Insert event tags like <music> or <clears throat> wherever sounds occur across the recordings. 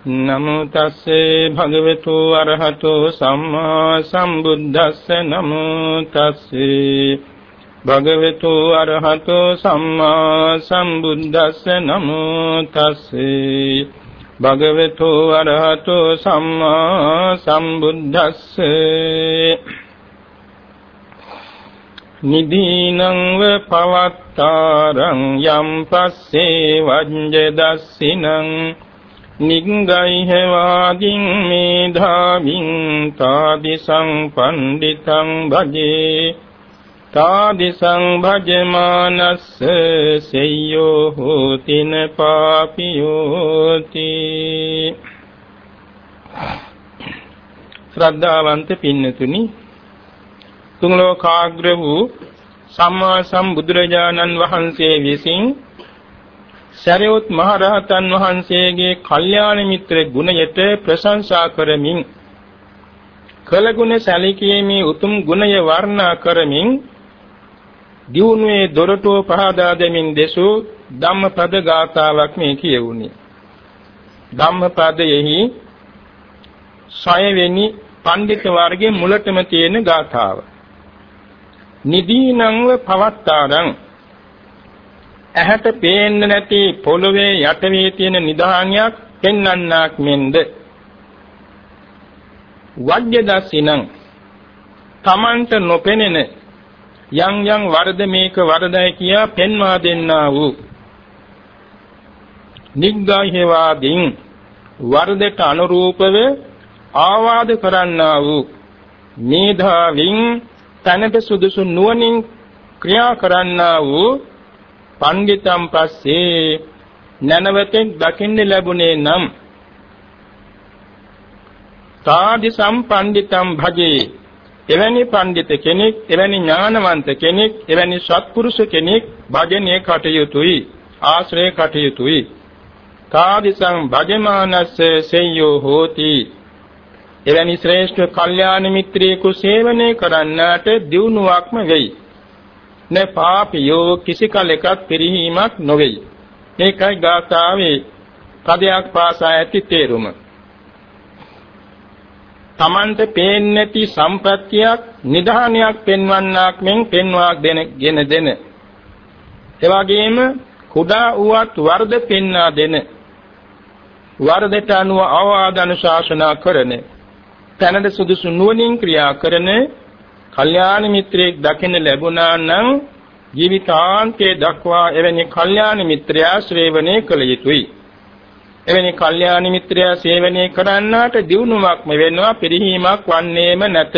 නමෝ තස්සේ භගවතු අරහතෝ සම්මා සම්බුද්දස්ස. නමෝ තස්සේ භගවතු අරහතෝ සම්මා සම්බුද්දස්ස. නමෝ තස්සේ භගවතු අරහතෝ සම්මා සම්බුද්දස්සේ. නිදීනං ව පවත්තාරං. යම් පස්සේ වජ්ජ දස්සිනං නිග්ගයිහ වාදින් මේධාවින් තාදිසං පණ්ඩිතං භජේ තාදිසං භජමානස්ස සෙය්‍යෝ හෝතින පාපියෝති ශ්‍රද්ධාවන්ත පින්නතුනි තුන් ලෝකාග්‍ර වූ සම්මා සම්බුදුරජාණන් වහන්සේ විසින් සරියොත් මහරහතන් වහන්සේගේ කල්යාණ මිත්‍ර ගුණයට ප්‍රශංසා කරමින් කළගුණ සැලකීමේ උතුම් ගුණය වර්ණනා කරමින් දියුණුවේ දොරටුව පහදා දෙමින් දෙසූ ධම්මපද ගාථාවක් මේ කියවුනේ ධම්මපදයෙහි සයවෙනි පඬිත වර්ගයේ මුලටම තියෙන ගාථාව. නිදීනංව පවත්තාරං ඇහැට පේන්නේ නැති පොළවේ යට වී තියෙන නිධානියක් පෙන්වන්නක් මෙන්ද? වජ්‍ය දසිනං තමන්ට නොපෙනෙන යම් යම් වරද මේක වරදයි කියා පෙන්වා දෙන්නා වූ නිග්ගාහේවාදීන් වරදට අනුරූපව ආවාද කරන්නා වූ මේධාවින් තනට සුදුසු නුවණින් ක්‍රියා කරන්නා වූ පණ්ඩිතම් පස්සේ නැනවතෙන් දකින්න ලැබුණේ නම් තාදි සම්පණ්ඩිතම් භජේ. එවැනි පඬිත කෙනෙක් එවැනි ඥානවන්ත කෙනෙක් එවැනි සත්පුරුෂ කෙනෙක් භජනයේ කටයුතුයි ආශ්‍රය කටයුතුයි. තාදිසං භජමානස්ස සෙය්‍යෝ හෝති. එවැනි ශ්‍රේෂ්ඨ කල්යාණ මිත්‍රයෙකු සේවනය කරන්නාට දියුණුවක්ම වෙයි. න පාපියෝ කිසි කලෙකත් පිරිහීමක් නොවේයි. මේකයි ගාථාවේ පදයක් පාසා ඇති තේරුම. තමන්ට පේන්නේ නැති සම්ප්‍රත්‍යක් නිධානයක් පෙන්වන්නක් මෙන් පෙන්වා දෙනගෙන දෙන. එවැගේම කුඩා වූවත් වර්ධ පෙන්වා දෙන. වර්ධයට අනුව අවවාද අනුශාසනා කරන. තැනද සුදුසු නුවණින් ක්‍රියා කරන කල්යාණ මිත්‍රයෙක් දකින්න ලැබුණා නම් ජීවිතාන්තයේ දක්වා එවැනි කල්යාණ මිත්‍රයා ශ්‍රේවණය කළ යුතුයි. එවැනි කල්යාණ මිත්‍රයා සේවනය කරන්නාට දිනුවක්ම වෙනවා පිරිහීමක් වන්නේම නැත.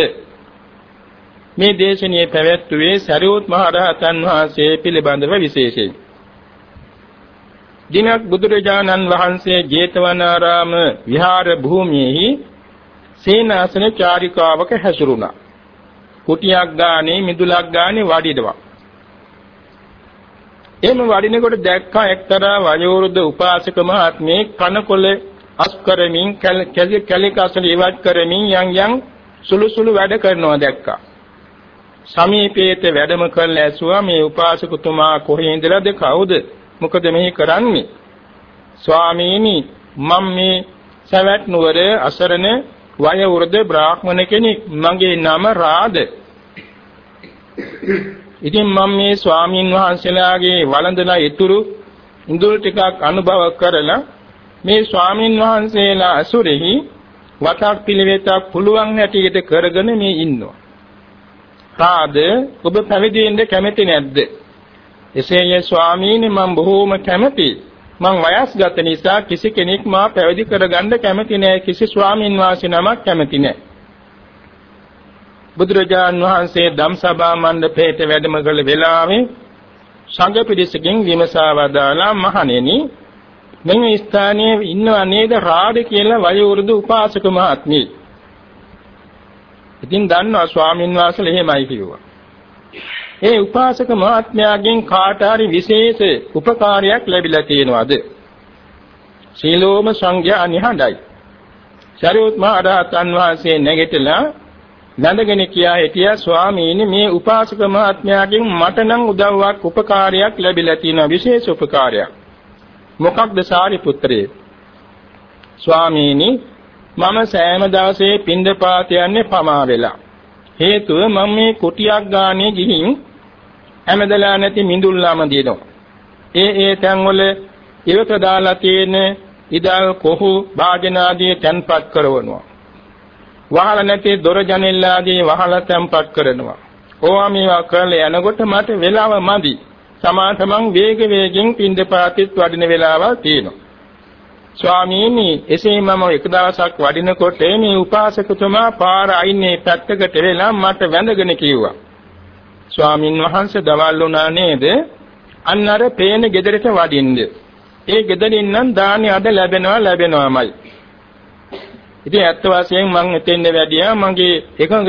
මේ දේශනාවේ පැවැත්වුවේ සරියුත් මහ රහතන් වහන්සේ පිළිබඳව විශේෂයි. දිනක් බුදුරජාණන් වහන්සේ ජේතවනාරාම විහාර භූමියේහි සේනාසන චාරිකාවක හැසිරුණා. කුටියක් ගානේ මිදුලක් ගානේ වඩිනවා. එහෙම වඩිනකොට දැක්කා එක්තරා වයෝවෘද්ධ උපාසක මහත්මේ කනකොල අස් කරමින් කැලි කැලිකසල ඉවත් කරමින් යම් යම් සුළු සුළු වැඩ කරනවා දැක්කා. සමීපයේත වැඩම කරලා ඇසුවා මේ උපාසකතුමා කොහේ ඉඳලාද කවුද? මොකද මෙහි කරන්නේ? ස්වාමීනි මම මේ සවැත් නුවර අසරණ වයවෘද බ්‍රාහ්මණ කෙනෙක් මගේ නම රාද ඉතින් මම මේ ස්වාමීන් වහන්සේලාගේ වළඳලා ඉතුරු ඉඳුල් ටිකක් අනුභව කරලා මේ ස්වාමීන් වහන්සේලා අසුරෙහි වතක් පිළිවෙතක් පුළුවන් හැටියට කරගෙන මේ ඉන්නවා. රාද ඔබ පැවිදි වෙන්න කැමති නැද්ද? එසේය ස්වාමීනි මම බොහෝම කැමතියි. මං වයස්ගත නිසා කිසි කෙනෙක් මා පැවිදි කරගන්න කැමති නෑ කිසි ස්වාමින් වහන්සේ නමක් කැමති නෑ බුදුරජාන් වහන්සේ ධම්සභා මණ්ඩපයේට වැඩම කළ වෙලාවේ සංඝ පිරිසකින් විමසා වදාලා මහණෙනි මෙන්න ස්ථානයේ ඉන්නව නේද රාඩ කියලා වයෝවෘදු උපාසක මහත්මිය. ඉතින් දන්නවා ස්වාමින් වහන්සේ එහෙමයි කිව්වා. ඒ උපාසක මහත්මයාගෙන් කාට හරි විශේෂ උපකාරයක් ලැබිලා තියෙනවද? සීලෝම සංඝයා නිහඬයි. සරියුත් මහ රහතන් වහන්සේ නැගිටලා නැඳගෙන කියා හිටියා ස්වාමීනි මේ උපාසක මහත්මයාගෙන් මට නම් උදව්වක් උපකාරයක් ලැබිලා තියෙනවා විශේෂ උපකාරයක්. මොකක්ද සාරිපුත්‍රයේ? ස්වාමීනි මම සෑම දවසේ පින්දපාත යන්නේ පමා වෙලා. හේතුව මම මේ කුටියක් ගානේ ගිහින් හැමදලා නැති මිඳුල්ලාම දිනනවා. ඒ ඒ තැන්වල ඉවත දාලා තියෙන ඉදල් කොහු භාජන ආදී තැන්පත් කරවනවා. වහල නැති දොර ජනෙල් ආදී වහල තැන්පත් කරනවා. ඕවා මේවා කරලා යනකොට මට වෙලාව මදි. සමාතමන් වේග වේගෙන් පින්දපාතිත් වඩින වෙලාවල් තියෙනවා. ස්වාමීනි එසේ මම එක දවසක් වඩිනකොට මේ උපාසකතුමා පාර අයිනේ පැත්තකට වෙලා මට වැඳගෙන කිව්වා. ස්වාමින් වහන්සේ දවල් වුණා නේද? අන්න අර පේන ගෙදරට වඩින්න. ඒ ගෙදරින් නම් දානි අද ලැබෙනවා ලැබෙනවාමයි. ඉතින් ඇත්ත වශයෙන් මම එතෙන්ද වැඩියා මගේ එකම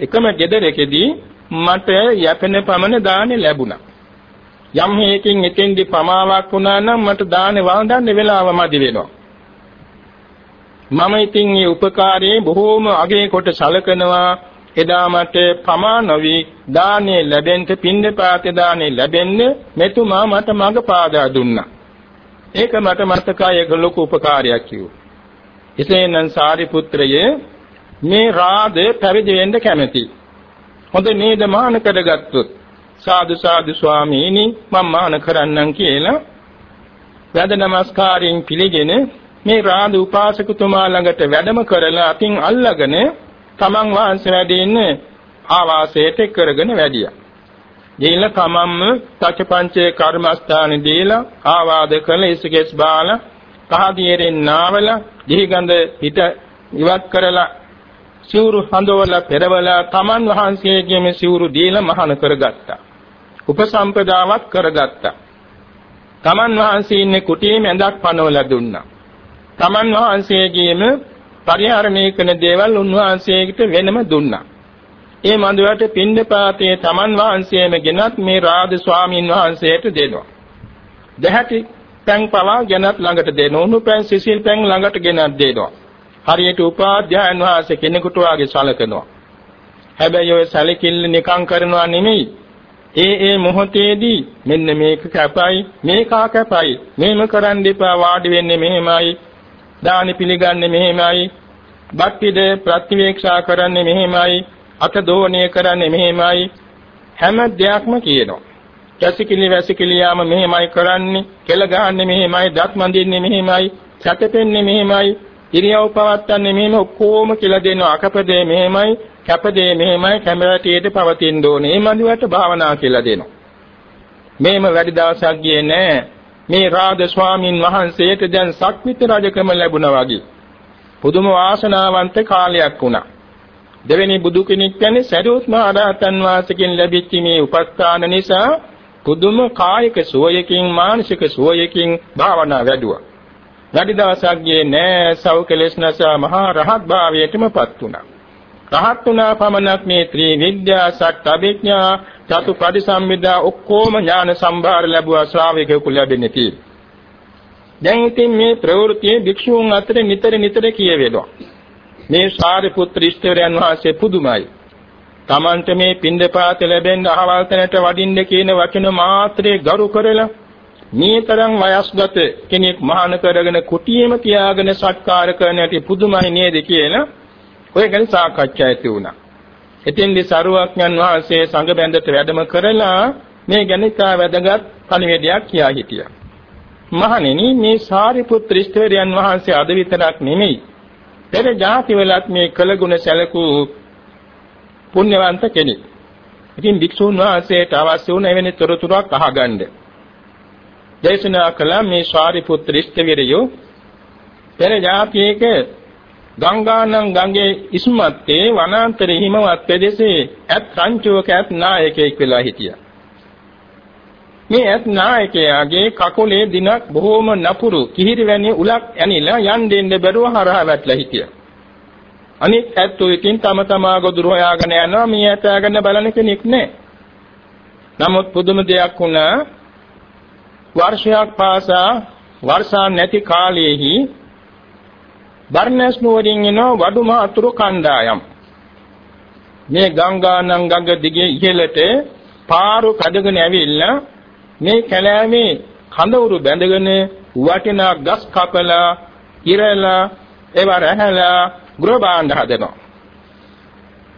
එකම ගෙදරකදී මට යැපෙන පමණ දානි ලැබුණා. යම් හේකින් එතෙන්දි පමාවක් වුණා නම් මට දානේ වළඳන්න වෙලාව මදි වෙනවා. මම ඉතින් මේ උපකාරයේ බොහෝම අගේ කොට සලකනවා එදා මට පමා නොවි දානේ ලැබෙන්න පින්දපාත දානේ ලැබෙන්න මෙතුමා මට මඟ පාදා දුන්නා. ඒක මට මතකයි ඒක ලොකු උපකාරයක් කිව්වා. එසේනම් සාරිපුත්‍රයේ මේ රාද පැවිදි වෙන්න කැමැති. හොඳ නේද මාන කරගත්තොත් සාදු සාදු ස්වාමීනි මම මාන කරන්නම් කියලා වැඳ නමස්කාරයෙන් පිළිගෙන මේ රාද උපාසකතුමා ළඟට වැඩම කරලා අතින් අල්ලගෙන තමන් වහන්සේ වැඩ ඉන්න ආවාසයට කරගෙන වැඩියා. දීලා තමන්ම සත්‍යපංචේ කර්මස්ථානෙ දීලා ආවාද කළ ඉසකෙස් බාලා කහදියරෙන් නාවල දිහිගඳ හිත ඉවත් කරලා සිවුරු හඳවලා පෙරවලා තමන් වහන්සේගේම සිවුරු දීලා මහාන කරගත්තා. උපසම්පදාවක් කරගත්තා. තමන් වහන්සේ ඉන්නේ කුටියේ මැදක් පනවලා දුන්නා. තමන් වහන්සේගේම පරිහරණය කරන දේවල් උන්වහන්සේට වෙනම දුන්නා. ඒ මඳුරට පින්දපාතයේ තමන් වහන්සේම ගෙනත් මේ රාජ ස්වාමින් වහන්සේට දෙනවා. දැහැටි පැන් පවා ගෙනත් ළඟට දෙනවා. උණු පැන් සිසිල් පැන් ළඟට ගෙනත් දෙනවා. හරියට උපාධ්‍යායන් වහන්සේ කෙනෙකුට වාගේ සලකනවා. හැබැයි ඔය සැලකිල්ල නිකං කරනවා නෙමෙයි. ඒ ඒ මොහොතේදී මෙන්න මේක කැපයි මේකා කැපයි මේම කරන්න එපා වාඩි වෙන්නේ මෙහෙමයි දානි පිළිගන්නේ මෙහෙමයි. බක්තිද ප්‍රතිවේක්ෂා කරන්නේ මෙහෙමයි. අත දෝණය කරන්නේ මෙහෙමයි. හැම දෙයක්ම කියනවා. කැසිකිලි වැසිකිලි යාම මෙහෙමයි කරන්නේ. කෙල ගහන්නේ මෙහෙමයි. දත් මඳින්නේ මෙහෙමයි. සැතපෙන්නේ මෙහෙමයි. ඉරියව් පවත්න්නේ මෙහෙම ඔක්කොම කියලා දෙනවා. අකපදේ මෙහෙමයි. කැපදේ මෙහෙමයි. කැමරටියට පවතින්න ඕනේ. මේ මනුවට භාවනා කියලා දෙනවා. මේම වැඩි දවසක් ගියේ නෑ. මේ රාද ස්වාමින් වහන්සේට දැන් සක්විත රජකම ලැබුණා වගේ. පුදුම වාසනාවන්ත කාලයක් වුණා. දෙවෙනි බුදු කෙනෙක් කියන්නේ සරියුත් මහ රහතන් වහන්සේගෙන් ලැබිච්ච මේ උපස්ථාන නිසා පුදුම කායික සුවයකින් මානසික සුවයකින් භාවනා වැඩුවා. වැඩි දවසක් ගියේ නෑ සව් කෙලෙස් නැසා මහා රහත් භාවයටමපත් වුණා. රහත් වුණා පමණක් මේ ත්‍රි විද්‍යා සත් අභිඥා චතු පරිසම්මිදා ඔක්කොම ඥාන සම්භාර ලැබුවා ශ්‍රාවකයෙකු ලැබෙන්නේ තියෙන්නේ. දැන් ඉතින් මේ ප්‍රවෘත්තියේ භික්ෂූන් අතර නිතර නිතර කියවෙනවා. මේ සාරිපුත්‍ර ඉෂ්ඨවරයන් වහන්සේ පුදුමයි. Tamante මේ පින්දපාත ලැබෙන්න අහවල් තැනට වඩින්න කියන වචන මාත්‍රේ ගරු කරලා මේ තරම් වයස්ගත කෙනෙක් මහාන කරගෙන කුටියේම තියාගෙන සත්කාර කරන ඇති පුදුමයි නේද කියලා ඔය ගැන සාකච්ඡා ඇති වුණා. එතෙන්දී සරුවක්ඥන් වහන්සේ සංඝ බැඳට වැඩම කරලා මේ ගැන ඉතා වැදගත් පණිවිඩයක් කියා හිටියා. මහණෙනි මේ සාරිපුත්‍ර ඉස්තවරයන් වහන්සේ අද විතරක් නෙමෙයි. පෙර ජාතිවලත් මේ කළගුණ සැලකූ පුණ්‍යවන්ත කෙනෙක්. ඉතින් භික්ෂුන් වහන්සේට අවශ්‍ය වුණ එවැනි තොරතුරක් අහගන්න. දේශනා කළ මේ සාරිපුත්‍ර ඉස්තවරයෝ පෙර ජාතියක ගංගානම් ගඟේ ඉස්මත්තේ වනාන්තරේ හිමවත් ප්‍රදේශයේ ඇත් රංචුවක ඇත් නායකයෙක් වෙලා හිටියා. මේ ඇත් නායකයාගේ කකුලේ දිනක් බොහෝම නපුරු කිහිරි වැනි උලක් ඇනිලා යන් දෙන්න බැරුව හරහා වැටලා හිටියා. අනිත් ඇත්තෝ ඉතින් තම තමා ගොදුරු හොයාගෙන යනවා මේ ඇතාගෙන බලන කෙනෙක් නැහැ. නමුත් පුදුම දෙයක් වුණා වර්ෂයක් පාසා වර්ෂා නැති කාලයේහි බර්ණස් නුවරින් එන වඩුම අතුරු කණ්ඩායම් මේ ගංගානම් ගඟ දිගේ ඉහළට පාරු කඩගෙන ඇවිල්ලා මේ කැලෑමේ කඳවුරු බැඳගෙන වටිනා ගස් කපලා ඉරලා ඒව රැහැලා ගෘහ භාණ්ඩ හදනවා.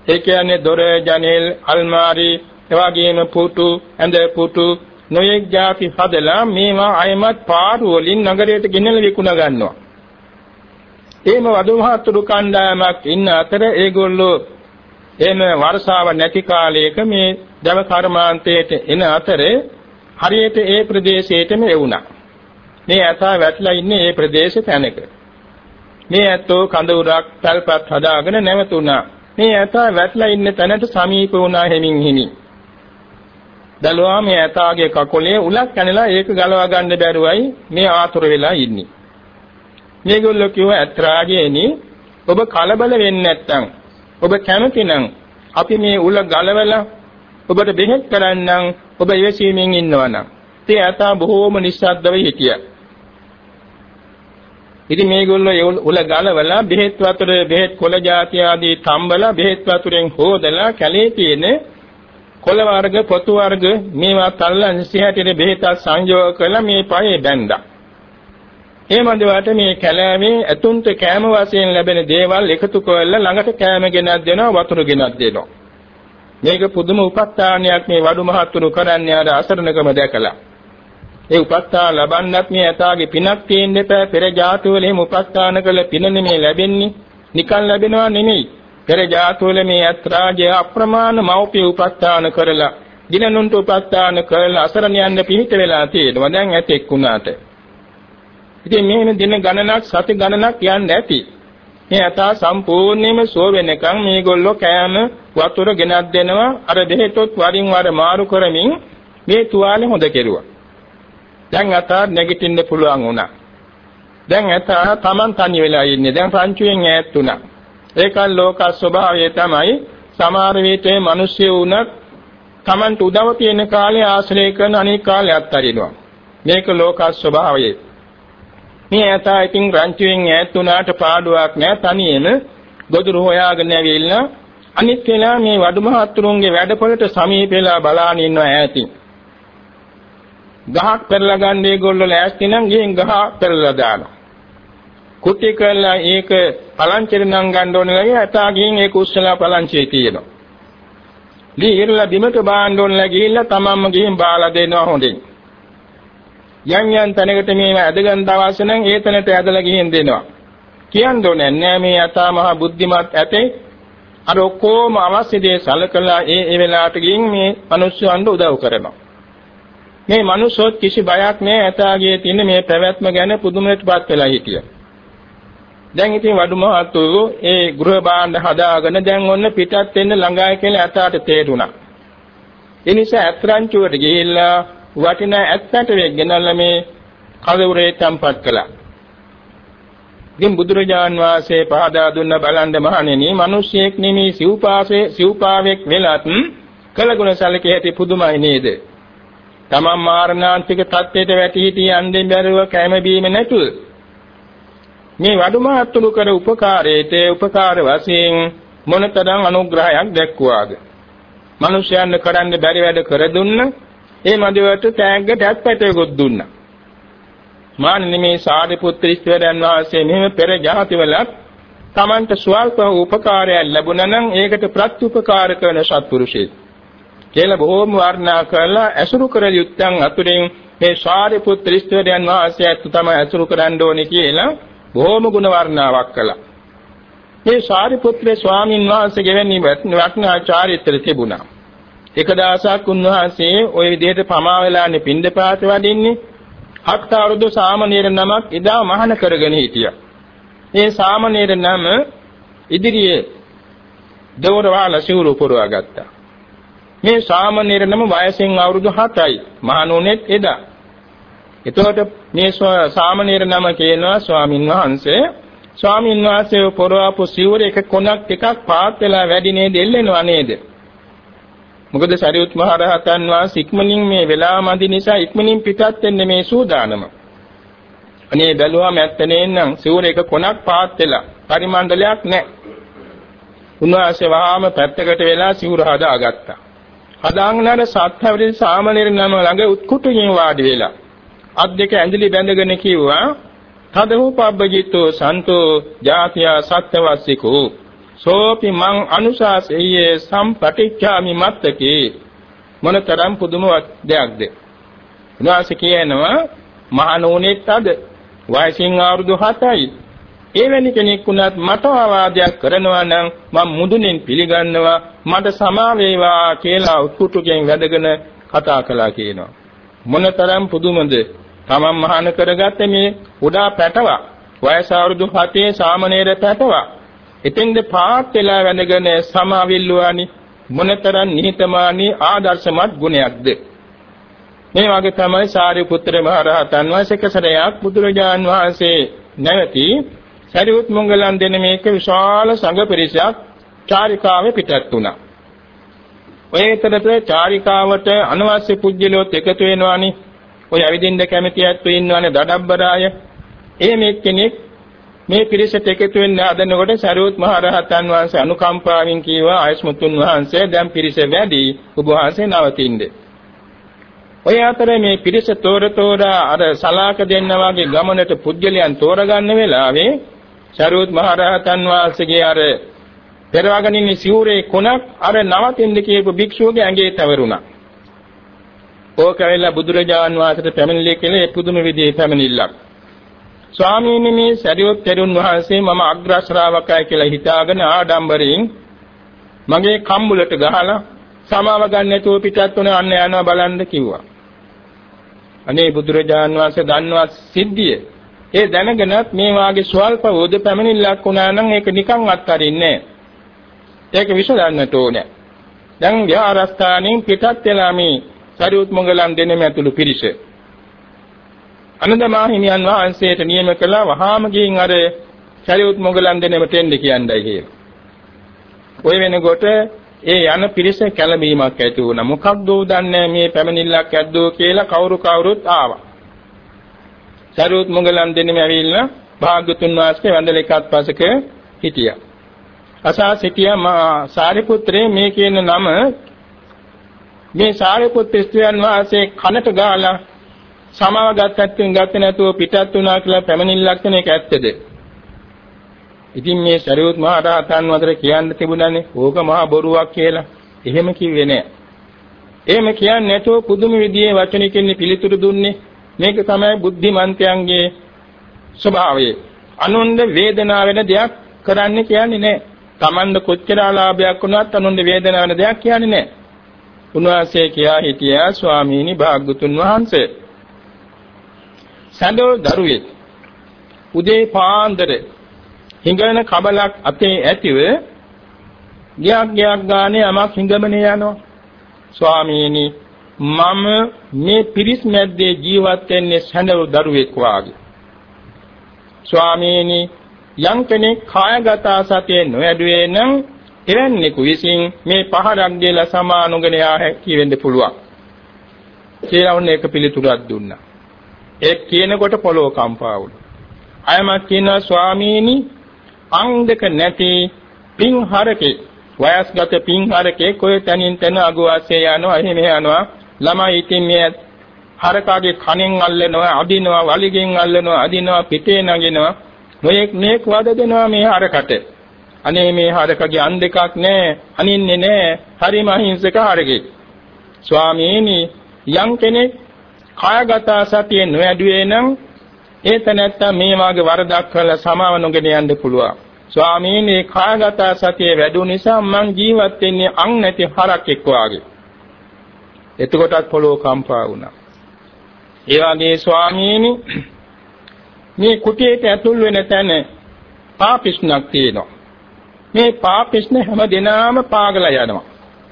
ඒ කියන්නේ දොර ජනෙල් අල්මාරි එවාගේම පුටු ඇඳ පුටු නොයෙක් ಜಾති හදලා මේවා අයමත් පාරු වලින් නගරයට ගෙනල්ලා විකුණ ගන්නවා. එහෙම වදුමහතුරු කණ්ඩායමක් ඉන්න අතර ඒගොල්ලෝ එහෙම වර්ෂාව නැති කාලයක මේ දව කර්මාන්තයට එන අතරේ හරියට ඒ ප්‍රදේශයටම එවුණා. මේ ඇතා වැටලා ඉන්නේ ඒ ප්‍රදේශ තැනක. මේ ඇත්තෝ කඳවුරක් තල්පත් හදාගෙන නැවතුණා. මේ ඇතා වැටලා ඉන්න තැනට සමීප වුණා හැමින් හිමි. දලුවා මේ ඇතාගේ කකුලේ උලක් කනලා ඒක ගලවා ගන්න බැරුවයි මේ ආතුර වෙලා ඉන්නේ. මේගොල්ලෝ කිව්ව ඇත්‍රාගේනි ඔබ කලබල වෙන්නේ නැත්නම් ඔබ කැමතිනම් අපි මේ උල ගලවලා ඔබට බෙහෙත් කරන්නම් ඔබ ඉවසීමෙන් ඉන්නවනම්. ඒ ඇතා බොහෝම නිස්සද්දව හිටියා. ඉතින් මේගොල්ලෝ උල ගලවලා බෙහෙත් වතුර බෙහෙත් කොළ జాති ආදී තම්බලා බෙහෙත් වතුරෙන් හොදලා කැලේ තියෙන කොළ වර්ග පොතු වර්ග මේවා තල්ලා සිහටින බෙහෙත සංයෝග කළා මේ පහේ බැඳා. ඒ මන්දවට මේ කැලෑමේ ඇතුන්ට කෑම වශයෙන් ලැබෙන දේවල් එකතු කරලා ළඟට කෑම ගෙනත් දෙනවා වතුර ගෙනත් දෙනවා. මේක පුදුම උපස්ථානයක් මේ වඩු මහත්තුරු කරන්නේ අර අසරණකම දැකලා. ඒ උපස්ථාන ලබන්නත් මේ ඇතාගේ පිනක් තියෙන්න එපා පෙර ජාතවල එහෙම උපස්ථාන කළ පින නෙමේ ලැබෙන්නේ. නිකන් ලැබෙනවා නෙමෙයි. පෙර ජාතවල මේ අත්‍රාජය අප්‍රමාණ මෞපිය උපස්ථාන කරලා දිනනුන්ට උපස්ථාන කරලා අසරණයන්ට පිහිට වෙලා තියෙනවා. දැන් ඇතෙක් වුණාට. ඉතින් මේ දින ගණනක් සති ගණනක් යන්න ඇති. මේ අතා සම්පූර්ණයෙන්ම සුව වෙනකන් මේගොල්ලෝ කෑම වතුර ගෙනත් දෙනවා අර දෙහෙතොත් වරින් වර මාරු කරමින් මේ තුවාලේ හොඳ කෙරුවා. දැන් අතා නැගිටින්න පුළුවන් වුණා. දැන් අතා Taman තනි වෙලා ඉන්නේ. දැන් පංචුවෙන් ඈත් වුණා. ඒකල් ලෝක ස්වභාවය තමයි සමහර විටේ මිනිස්සු වුණත් Tamanට උදව් තියෙන කාලේ ආශ්‍රය කරන අනික් කාලේ අත්හරිනවා. මේක ලෝක ස්වභාවයයි. මේ ඇතා ඉතින් රංචුවෙන් ඈත් වුණාට පාඩුවක් නෑ තනියම ගොදුරු හොයාගෙන ඇවිල්ලා අනිත් කෙනා මේ වඩුමහත්තුරුන්ගේ වැඩපොළට සමීප වෙලා බලාගෙන ඉන්නවා ඈතින්. ගහක් පෙරලා ගන්න ඒගොල්ලෝ ලෑස්ති නම් ගිහින් ගහ පෙරලා දානවා. කුටි කරලා ඒක පලංචිර නම් ගන්න ඕනේ වගේ ඇතා ගිහින් ඒක උස්සලා පලංචියේ තියෙනවා. ලී ඉරලා බිමට බාන්න ඕනේ ගිහිල්ලා තමන්ම ගිහින් බාලා දෙනවා හොඳින්. යම් යම් තැනකට මේව ඇදගන්න අවශ්‍ය නම් ඒ තැනට ඇදලා ගිහින් දෙනවා. කියන්න ඕනේ නෑ මේ යථා මහ බුද්ධිමත් ඇතේ අර ඔක්කොම අවශ්‍ය දේ සලකලා ඒ ඒ වෙලාවට ගිහින් මේ මිනිස්සුන්ට උදව් කරනවා. මේ මිනිස්සොත් කිසි බයක් නෑ ඇතාගේ තියෙන මේ පැවැත්ම ගැන පුදුමයටපත් වෙලා හිටියා. දැන් ඉතින් වඩුමහත්තු ඒ ගෘහ භාණ්ඩ හදාගෙන දැන් ඔන්න පිටත් වෙන්න ළඟයි කියලා ඇතාට තේරුණා. ඒ නිසා ඇත්රංචුවට ගිහිල්ලා වටිනා ඇත්තට ගෙනල්ලා මේ කලවරේ තම්පත් කළා. ඉතින් බුදුරජාන් වහන්සේ පහදා දුන්න බලන්න මහණෙනි, මිනිස්සෙක් නෙමේ සිව්පාසේ සිව්පාවෙක් වෙලත් කලගුණ සැලකේ ඇති පුදුමයි නේද? තමන් මාරණාන්තික தත්ත්වයට වැටි හිටි යන්නේ බැරුව කැම බීම නැතුව මේ වඩුමාත්තුළු කර උපකාරයට උපකාර වශයෙන් මොනතරම් අනුග්‍රහයක් දැක්ුවාද? මිනිසයන් කරන්න බැරි වැඩ කර දුන්න ඒ මදිවට තෑග්ගට ඇත්පැටයකුත් දුන්නා. මාන්නේ මේ සාරිපුත්‍ර ඉස්වරයන් වහන්සේ මෙහෙම පෙර ජාතිවලත් Tamanට ස්වල්ප උපකාරයක් ලැබුණා නම් ඒකට ප්‍රත්‍යුපකාර කරන සත්පුරුෂයෙක්. කියලා බොහෝම වර්ණනා කරලා ඇසුරු කර යුත්තන් අතුරින් මේ සාරිපුත්‍ර ඉස්වරයන් වහන්සේත් තමයි ඇසුරු කරන්න ඕනේ කියලා බොහෝම ගුණ වර්ණාවක් කළා. මේ සාරිපුත්‍ර ස්වාමීන් වහන්සේගේ වෙන්නේ වටිනා චාරිත්‍ර තිබුණා. එක දවසක් උන්වහන්සේ ওই විදිහට පමා වෙලානේ පින්දපාත වඩින්නේ හත් අවුරුදු සාමණේර නමක් එදා මහාන කරගෙන හිටියා. මේ සාමණේර නම ඉදිරියේ දවරවාල සිවුරු පුරවා ගත්තා. මේ සාමණේර නම වයසෙන් අවුරුදු 7යි. මහණුනෙත් එදා. එතකොට මේ සාමණේර නම කියනවා ස්වාමින් වහන්සේ ස්වාමින් වහන්සේ පුරවාපු සිවුර එක කොනක් ටිකක් පාත් වෙලා වැඩි නේද එල්ලෙනව නේද? මොකද සරියුත් මහ රහතන් වහන්සේ ඉක්මනින් මේ වෙලාව මදි නිසා ඉක්මනින් පිටත් වෙන්නේ මේ සූදානම. අනේ බැලුවාම ඇත්තනේ නම් සිවුර එක කොනක් පාත් වෙලා පරිමණ්ඩලයක් නැහැ. උන්වහන්සේ වහාම පැත්තකට වෙලා සිවුර හදාගත්තා. හදාගෙන අර සත්‍යවරි සාමණේර නම ළඟ උත්කුටුකින් වාඩි වෙලා අත් දෙක ඇඟිලි බැඳගෙන කිව්වා තදහුපබ්බජිතෝ සන්තෝ ජාතිය සත්‍යවස්සිකෝ සෝපි මං අනුශාසයේ සම්පටිච්ඡාමි මත්තකේ. මොනතරම් පුදුම දෙයක්ද? උන්වහන්සේ කියනවා මහණෝනෙත් අද වයසින් අවුරුදු 7යි එවැනි කෙනෙක් වුණත් මට ආවාදයක් කරනවා නම් මම මුදුනින් පිළිගන්නවා මට සමා වේවා කියලා උතුටුගෙන් වැදගෙන කතා කළා කියනවා. මොනතරම් පුදුමද? තමන් මහාන කරගත්ත මේ උඩා පැටවා. වයස අවුරුදු 7 සාමණේර පැටවා. එතෙන්ද පාත් වෙලා වැඳගෙන සමාවිල්ලුවානි මොනතරම් නිහතමානී ආදර්ශමත් ගුණයක්ද මේ වගේ තමයි සාරිපුත්‍ර මහ රහතන් වහන්සේ කසරයක් බුදුරජාන් වහන්සේ නැවති සරියුත් මංගලම් දෙන මේක විශාල සංඝ පිරිසක් චාරිකාවේ පිටත් වුණා. ඔය විතරේ චාරිකාවට අනවශ්‍ය පුජ්‍යලොත් එකතු වෙනවානේ. ඔය ඇවිදින්න කැමති ඇත්තෝ ඉන්නවනේ දඩබ්බරාය. එහෙම එක්කෙනෙක් මේ පිරිසට එකතු වෙන්න හදනකොට සරියුත් මහ රහතන් වහන්සේ අනුකම්පාවෙන් කීවා ආයස්මුතුන් වහන්සේ දැන් පිරිස වැඩි ඔබ වහන්සේ නවතින්නේ. ඔය අතරේ මේ පිරිස තෝර තෝරා අර සලාක දෙන්න වගේ ගමනට පුජ්‍යලයන් තෝරගන්න වෙලාවේ සරුවත් මහ රහතන් වහන්සේගේ අර පෙරවගෙන ඉන්න සිවුරේ කොනක් අර නවතින්න කියපු භික්ෂුවගේ ඇඟේ තවරුණා. ඕක වෙලා බුදුරජාන් වහන්සේට පැමිණිලි කියලා පුදුම විදිහේ පැමිණිල්ලක්. ස්වාමීනි මේ සරියොත් තෙරුන් වහන්සේ මම අග්‍ර ශ්‍රාවකයි කියලා හිතාගෙන ආඩම්බරයෙන් මගේ කම්බුලට ගහලා සමාව ගන්න නැතුව පිටත් වුණ අන්න යනවා බලන්න කිව්වා. අනේ බුදුරජාන් වහන්සේ දන්නවා සිද්ධිය. ඒ දැනගෙනත් මේ වාගේ ස්වල්ප උද පැමිණිල්ලක් වුණා නම් ඒක නිකන් අත්හරින්නේ ඒක විසඳන්නට ඕනේ. දැන් විහාරස්ථානෙන් පිටත් වෙලා මේ සරියුත් මොගලන් දෙනෙම ඇතුළු පිරිස. අනන්දමා හිමියන් වහන්සේට නියම කළා වහාම ගින් අර සරියුත් මොගලන් දෙනෙම තෙන්ද කියන්නයි කියලා. ওই වෙනකොට ඒ යන පිරිස කැළඹීමක් ඇති වුණා. මොකක්ද දන්නේ මේ පැමිණිල්ලක් ඇද්දෝ කියලා කවුරු කවුරුත් ආවා. සරුවත් මොගලන් දෙන්නෙම ඇවිල්ලා භාග්‍යතුන් වහන්සේ වැඳලා එකත් පසක හිටියා. අසා සිටියා මා සාරිපුත්‍රේ මේ කියන නම මේ සාරිපුත්‍ර ස්ත්‍රියන් වහන්සේ කනට ගාලා සමාව ගත්තත් ගත්තේ නැතුව පිටත් වුණා කියලා පැමිණිල්ලක් වෙන එක ඇත්තද? ඉතින් මේ සරියුත් මහ රහතන් වහන්සේ කියන්න තිබුණානේ ඕක මහා බොරුවක් කියලා. එහෙම කිව්වේ නෑ. එහෙම කියන්නේ නැතුව පුදුම විදිහේ වචනකින් පිළිතුරු දුන්නේ. මේක තමයි බුද්ධිමන්තයන්ගේ ස්වභාවය. අනුන්ද වේදනාව වෙන දෙයක් කරන්න කියන්නේ නෑ. Tamand කොච්චර ආලාභයක් වුණත් අනුන්ද වේදනාව වෙන දෙයක් කියන්නේ නෑ. උන්වහන්සේ කියා හිටියා ස්වාමීනි භාග්‍යතුන් වහන්සේ. සඳෝ දරුවෙක් උදේ පාන්දර හිඟන කබලක් අතේ ඇතිව ගියක් ගියක් ගානේ යමක් හිඟමනේ යනවා. ස්වාමීනි මම මේ පිරිස් මැද්දේ ජීවත් වෙන්නේ සැඬවු දරුවෙක් වාගේ. ස්වාමීනි යම් කෙනෙක් කායගත සතිය නොඇඩුවේ නම් එවැන්නෙකු විසින් මේ පහරක් දෙලා සමානුගෙන යා හැකි වෙන්න පුළුවන්. කියලා උන් ඒක පිළිතුරක් දුන්නා. ඒ කියනකොට පොළොව කම්පා වුණා අයමත් කියනවා ස්වාමීනි අං දෙක නැති පින් හරකේ වයස්ගත පින් හරකේ කොයි තැනින් තැන අගවාසේ යනවා එහෙම යනවා. ළමයි ඉතින් මේ හරකාගේ කණෙන් අල්ලනවා අදිනවා වලිගෙන් අල්ලනවා අදිනවා පිටේ නගිනවා. නොයෙක් මේක් වද දෙනවා මේ හරකට. අනේ මේ හරකගේ අන් දෙකක් නැහැ අනින්නේ නැහැ හරිම අහිංසක හරකේ ස්වාමීනි යම් කෙනෙක් කායගත සතිය නොඇඩුවේ නම් ඒ තැනැත්තා මේ වාගේ වරදක් කළා සමාව නොගෙන යන්න පුළුවන්. ස්වාමීන් මේ කායගත සතිය වැඩි නිසා මං ජීවත් වෙන්නේ අං නැති හරක් එක්ක වාගේ. එතකොටත් පොළොව කම්පා වුණා. ඒ වගේ ස්වාමීනි මේ කුටියට ඇතුල් වෙන තැන පාපිෂ්ණක් තියෙනවා. මේ පාපිෂ්ණ හැම දිනම පාගලා යනවා.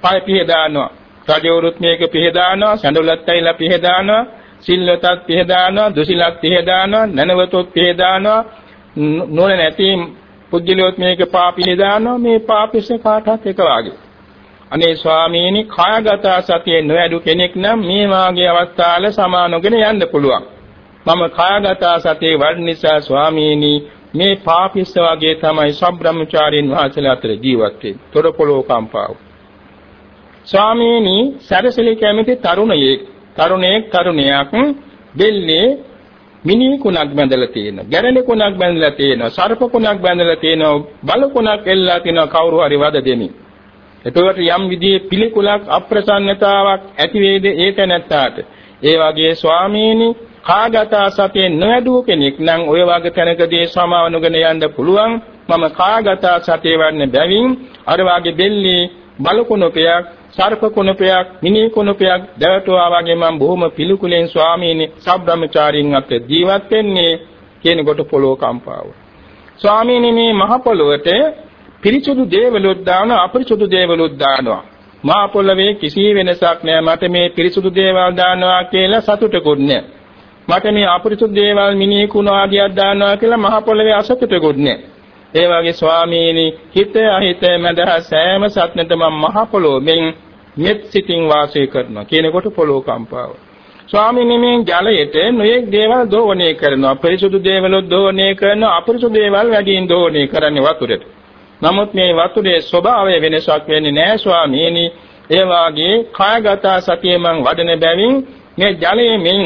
පය පිහ දානවා. රජවරුත් මේක පිහ දානවා, සඳුලත් ඇයිලා පිහ දානවා. සිල්වතත් පිහදානවා, දුසිලත් පිහදානවා, නැනවතොත් පිහදානවා, නොන නැති පුජ්‍යලියොත් මේක පාපිලි දානවා මේ පාපිස කාටත් එක වාගේ. අනේ ස්වාමීනි කායගත සතිය නොඇඩු කෙනෙක් නම් මේ වාගේ අවස්ථාවල සමානොගෙන යන්න පුළුවන්. මම කායගත සතිය වඩ නිසා ස්වාමීනි මේ පාපිස්ස වගේ තමයි සබ්‍රාහ්මචාරීන් වහන්සේලා අතර ජීවත් වෙන්නේ. තොරපොළෝ කම්පාව. ස්වාමීනි සරසලි කැමති තරුණයෙක් තරුණයෙක් තරුණියක් දෙල්ලේ මිනි කුණක් බැඳලා තියෙනවා. ගැරණි කුණක් බැඳලා තියෙනවා. සර්ප කුණක් බැඳලා තියෙනවා. බල කුණක් එල්ලා තියෙනවා කවුරු හරි වද දෙමින්. එතකොට යම් විදිහේ පිළිකුලක් අප්‍රසන්නතාවක් ඇති වේද ඒක නැත්තාට. ඒ වගේ ස්වාමීනි කාගත සතිය නොඇදූ කෙනෙක් නම් ඔය වගේ තැනකදී සමාවනුගෙන යන්න පුළුවන්. මම කාගත සතිය වන්නේ බැවින් අර වාගේ දෙල්ලේ බලකුණුපයක් සර්ප කුණුපයක් මිනි කුණුපයක් දැවටුවා වගේ මම බොහොම පිළිකුලෙන් ස්වාමීනි සබ්‍රාහ්මචාරින් අත ජීවත් වෙන්නේ කියන කොට පොළොව කම්පාව. ස්වාමීනි මේ මහ පොළොවට පිරිසුදු දේවලුත් දානවා අපරිසුදු දේවලුත් දානවා. මහ පොළොවේ කිසි වෙනසක් නෑ මට මේ පිරිසුදු දේවල් දානවා කියලා සතුටකුත් නෑ. මට මේ අපරිසුදු දේවල් මිනි කුණ ආදියක් දානවා කියලා මහ පොළොවේ අසතුටකුත් නෑ. ඒ වගේ ස්වාමීනි හිත අහිත මැදහ සෑම සත්නතම මහ පොළොවෙන් මෙත් සිතින් වාසය කරනවා කියනකොට පොළොව කම්පාව. ස්වාමීනි මේ ජලයට නොයෙක් දේවල් දෝවණය කරනවා. පරිසුදු දේවල් දෝවණය කරනවා. අපරිසුදු දේවල් වැඩියෙන් දෝවණය කරන්නේ වතුරට. නමුත් මේ වතුරේ ස්වභාවය වෙනසක් වෙන්නේ නැහැ ස්වාමීනි. ඒ වාගේ කායගත සතිය මං වඩන බැවින් මේ ජලයේ මෙන්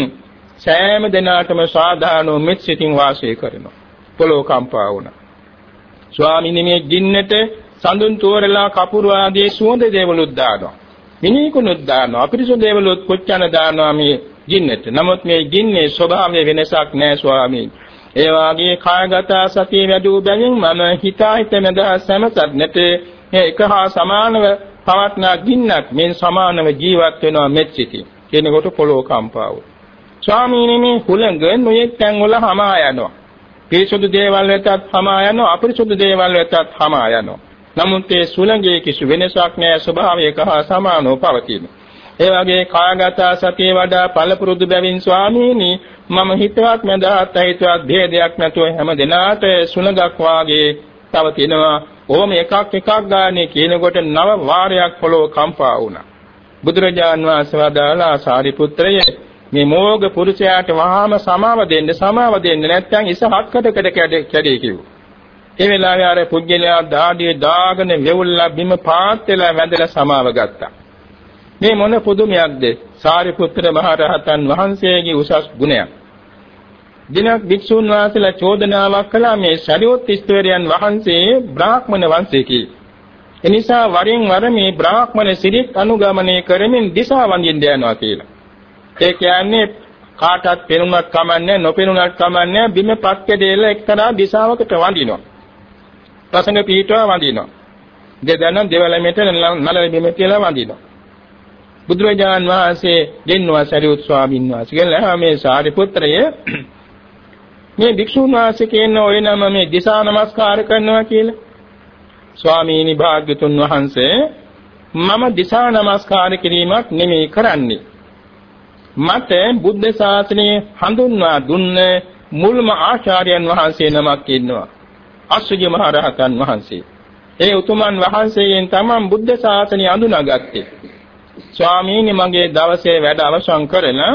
සෑම දිනාටම සාධානව මෙත් සිතින් වාසය කරනවා. පොළොව කම්පා වුණා. ස්වාමීනි මේ ගින්නට සඳුන් තෝරලා කපුරු ආදී සුවඳ දේවලුත් දානවා. මිනිකුනුත් දානවා. අපිරිසුදු දේවලුත් කොච්චර දානවා මේ ගින්නට. නමුත් මේ ගින්නේ ස්වභාවයේ වෙනසක් නැහැ ස්වාමීනි. ඒ වාගේ කායගත සතිය වැඩි වූ බැවින් මම හිතා හිත මැද සමසත් නැතේ එක හා සමානව පවත්නා ගින්නක් මෙන් සමානව ජීවත් වෙනවා මෙත් සිටි. කෙනෙකුට පොළොව කම්පාව. ස්වාමීනි මේ හුලඟ නොයෙක් තැන් වල hama යනවා. පිරිසුදු දේවල් වෙතත් hama යනවා අපිරිසුදු දේවල් වෙතත් hama යනවා. නමුත් ඒ සුළඟේ කිසි වෙනසක් නැහැ ස්වභාවයක හා සමානව පවතින. ඒ වගේ කායගත සතිය වඩා පළපුරුදු බැවින් ස්වාමීනි මම හිතවත් මඳහත් හිතවත් ભેදයක් නැතුව හැම දිනාට සුළඟක් වාගේ පවතිනවා. ඕම එකක් එකක් ගානේ කියනකොට නව වාරයක් පොළොව කම්පා වුණා. බුදුරජාන් වහන්සේ වදාලා සාරිපුත්‍රය මේ මෝග පුරුෂයාට වහාම සමාව දෙන්න සමාව දෙන්න නැත්නම් ඉස හක්කටකට කැඩේ කිව්වා. ඒ වෙලාවේ අර පුජ්‍යලයා දාඩිය දාගෙන මෙවුල්ලා බිම පාත් වෙලා වැඳලා සමාව ගත්තා. මේ මොන පුදුමයක්ද? සාරිපුත්‍ර මහ රහතන් වහන්සේගේ උසස් ගුණයක්. දිනක් භික්ෂුන් වහන්සේලා චෝදනාවක් කළා මේ ශරියොත් ඉස්තවරයන් වහන්සේ බ්‍රාහ්මණ වංශිකී. එනිසා වරින් වර මේ බ්‍රාහ්මණ සිරිත් අනුගමනය කරමින් දිසා වඳින්න යනවා කියලා. ඒ කියන්නේ කාටත් පෙනුනක් කමන්නේ නොපෙනුනක් කමන්නේ බිම පත්කඩේල එක්තරා දිශාවකට වඳිනවා. ප්‍රසංග පීඨව වඳිනවා. දෙදැන දෙවලමෙට නල බිම කියලා වඳිනවා. බුදුරජාන් වහන්සේ දෙන්නවා සරියුත් ස්වාමීන් වහන්සේ කියලා මේ සාරිපුත්‍රය <clears throat> මේ භික්ෂුන් වහන්සේ කියන ඔය නම මේ දිසා නමස්කාර කරනවා කියලා. ස්වාමීනි භාග්‍යතුන් වහන්සේ මම දිසා නමස්කාර කිරීමක් නෙමෙයි කරන්නේ. මට බුද්ධ ශාසනය හඳුන්වා දුන්න මුල්ම ආචාර්යයන් වහන්සේ නමක් ඉන්නවා. අස්සජි මහ රහතන් වහන්සේ. ඒ උතුමන් වහන්සේගෙන් තමන් බුද්ධ ශාසනය අඳුනාගත්තේ. ස්වාමීනි මගේ දවසේ වැඩ අවසන් කරලා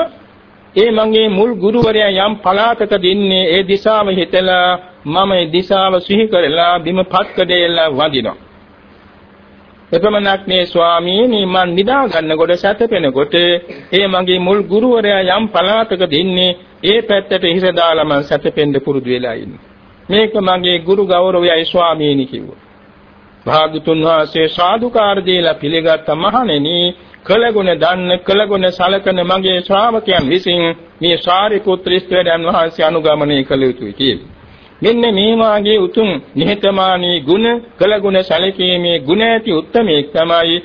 ඒ මගේ මුල් ගුරුවරයා යම් පළාතක දින්නේ ඒ දිශාව හිතලා මම ඒ දිශාව සිහි කරලා බිමපත් කඩේලා වදිනවා. එපමණක් නේ ස්වාමීනි මන් නිදා ගන්නකොට සැතපෙනකොට ඒ මගේ මුල් ගුරුවරයා යම් පළාතක දින්නේ ඒ පැත්තට හිස දාලා මං සැතපෙන්න පුරුදු වෙලා ඉන්නේ. මේක මගේ ගුරු ගෞරවයයි ස්වාමීනි කිව්වා. භාගතුන් වහන්සේ සාදුකාර දීලා පිළිගත් මහණෙනි කළගුණ දන්න කළගුණ සලකන මගේ ශ්‍රාවකයන් විසින් මේ සාරිපුත්‍ර ස්ත්‍රයන් වහන්සේ අනුගමනය කළ යුතුයි කියලා. මෙන්න මේ වාගේ උතුම් නිහතමානී ගුණ කළගුණ සැලකීමේ ගුණ ඇති උත්මයෙක් තමයි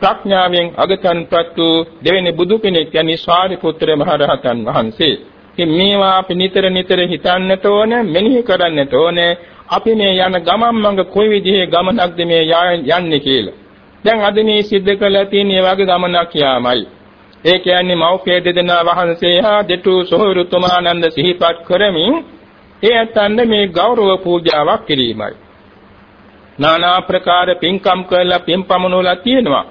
ප්‍රඥාවෙන් අගතන්පත් වූ දෙවෙනි බුදු කෙනෙක් යනි සාරිපුත්‍ර මහ රහතන් වහන්සේ. ඉතින් මේවා අපි නිතර නිතර හිතන්නට ඕන මෙනෙහි කරන්නට ඕන අපි මේ යන ගමන් මඟ කොයි විදිහේ ගමනක්ද මේ යන්නේ කියලා. දැන් අද මේ සිද්ධ කළ තියෙන මේ වගේ ගමනක් යාමයි. ඒ කියන්නේ මෞපිය දෙදෙනා වහන්සේ හා දෙතු සොහොරුතුමානන්ද සිහිපත් කරමින් ඒ ඇත්තන්ද මේ ගෞරව පූජාවක් කිරීමයි. নানা ප්‍රකාර පින්කම් කරලා පින්පමනෝලා තියෙනවා.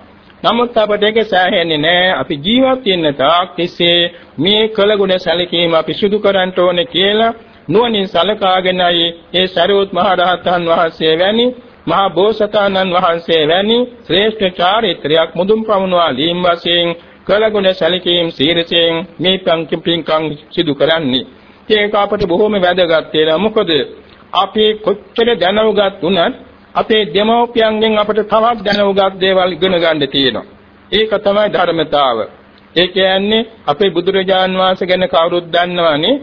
නමුත් අපට ඒක සෑහෙන්නේ නැහැ. අපි ජීවත් වෙන්න තාක් තිස්සේ මේ කළගුණ සැලකීම අපි සිදු කරන්න ඕනේ කියලා නුවණින් සලකාගෙනයි ඒ සරියුත් මහ රහතන් වහන්සේ වැනි මහා බෝසතාණන් වහන්සේ වැනි ශ්‍රේෂ්ඨ චාරිත්‍රයක් මුදුන් පමුණවා ලීම් වශයෙන් කළගුණ සැලකීම් සීරසෙන් මේ පින්කම් සිදු කරන්නේ ඒක අපට බොහොම වැදගත් වෙනවා. මොකද අපි කොච්චර දැනුගත් වුණත් අපේ දෙමව්පියන්ගෙන් අපට තවත් දැනුගත් දේවල් ඉගෙන ගන්න තියෙනවා. ඒක තමයි ධර්මතාව. ඒ කියන්නේ අපේ බුදුරජාන් වහන්සේ ගැන කවුරුත් දන්නවනේ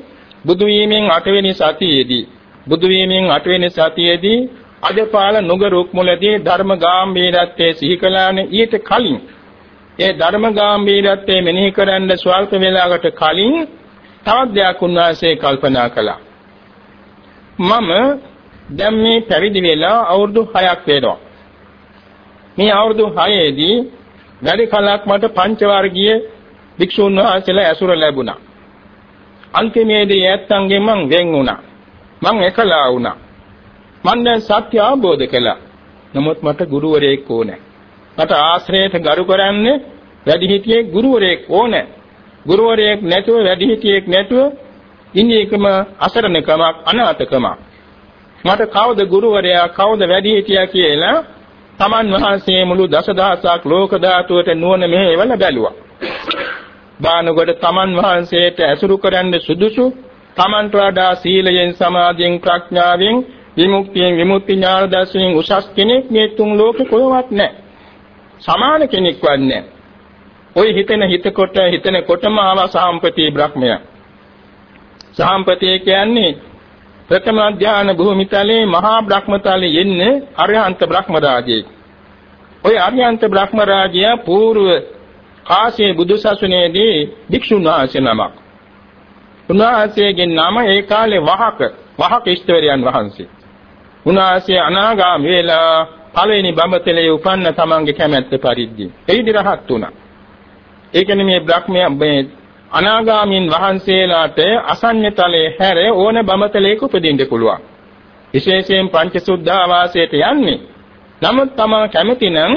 බුදු වීමෙන් 8 වෙනි සතියේදී බුදු වීමෙන් 8 වෙනි සතියේදී අදපාල නුගරුක් මුලදී ධර්ම ගාම්භීරත්වයේ සිහි කළානේ ඊට කලින් ඒ ධර්ම ගාම්භීරත්වයේ මෙනෙහි කරන්න ස්වල්ප වේලාවකට කලින් තවත් දෙයක් උන්වහන්සේ කල්පනා කළා මම දැන් මේ පැවිදි වෙලා අවුරුදු 6ක් වෙනවා මේ අවුරුදු 6ේදී වැඩි කලක් මට පංච වර්ගීය භික්ෂුන් වහන්සේලා ඇසුර ලැබුණා අන්තිමේදී ඇත්තන්ගෙන් මං වෙන් වුණා මං එකලා වුණා මම දැන් සත්‍ය අවබෝධ කළා. නමුත් මට ගුරුවරයෙක් ඕනේ. මට ආශ්‍රයයට ගරු කරන්නේ වැඩිහිටියෙක් ගුරුවරයෙක් ඕනේ. ගුරුවරයෙක් නැතුව වැඩිහිටියෙක් නැතුව ඉන්නේ එකම අසරණකමක් අනාථකමක්. මට කවුද ගුරුවරයා කවුද වැඩිහිටියා කියලා තමන් වහන්සේ මුළු දසදහසක් ලෝක ධාතුවට නුවණ මෙහෙවල බැලුවා. බානගොඩ තමන් වහන්සේට ඇසුරු කරන්න සුදුසු තමන්ට වඩා සීලයෙන් සමාධියෙන් ප්‍රඥාවෙන් විමුක්තියෙන් විමුක්ති ඥාන දර්ශනයෙන් උසස් කෙනෙක් මේ තුන් ලෝකේ කොහෙවත් නැහැ. සමාන කෙනෙක්වත් නැහැ. ওই හිතෙන හිතකොට හිතනකොටම ආවා සාම්පති බ්‍රහ්මයා. සාම්පති කියන්නේ ප්‍රථම ඥාන භූමිතලේ මහා බ්‍රහ්මතලේ යන්නේ අරහන්ත බ්‍රහ්ම රාජයේ. ওই අරහන්ත බ්‍රහ්ම රාජයා పూర్ව කාශ්‍යප බුදු සසුනේදී භික්ෂුන් වහන්සේ නමක්. උන්වහන්සේගේ නම ඒ කාලේ වහක වහක ඉෂ්ටවරයන් වහන්සේ. උන්වහන්සේ අනාගාමී වෙලා පළවෙනි බඹතලේ උපන්න තමන්ගේ කැමැත්ත පරිද්දී. ඒ ඉදි රහත් වුණා. ඒ කියන්නේ මේ බ්‍රහ්මයා මේ අනාගාමීන් වහන්සේලාට අසඤ්ඤතලයේ හැර ඕන බඹතලයක උපදින්න පුළුවන්. විශේෂයෙන් පංචසුද්ධාවාසයට යන්නේ. නමුත් තමන් කැමති නම්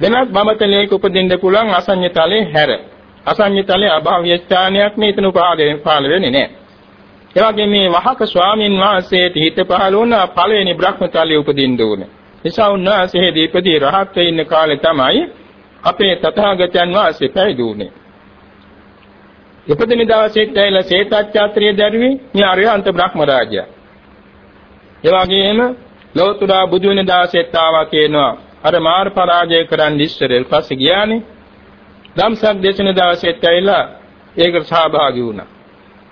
වෙනත් බඹතලයක උපදින්න පුළුවන් අසඤ්ඤතලයේ හැර. අසඤ්ඤතලයේ අභාව්‍ය ස්ථානයක් නේ එතන උපාදේ පාල වෙන්නේ නැහැ. ඒ වගේ මේ වහක ස්වාමින් වහන්සේට හිත පහළ වුණ පළවෙනි බ්‍රහ්මතලයේ උපදින්න ඕනේ. නිසා උන්වහන්සේ දීපදී රහත් වෙ ඉන්න කාලේ තමයි අපේ තථාගතයන් වහන්සේ පැවිදුනේ. ඉපදින දවසේත් ඇවිල්ලා සේතච්ඡාත්‍රිය දැරුවේ මේ අරියන්ත බ්‍රහ්ම රාජයා. ඒ වගේම ලෝතුරා බුදු වෙන දවසේත් ආවා කියනවා අර මාර් පරාජය කරන් ඉස්සරෙල් පස්සේ ගියානේ. ධම්සක් දේශන දවසේත් ඇවිල්ලා ඒකට සහභාගී වුණා.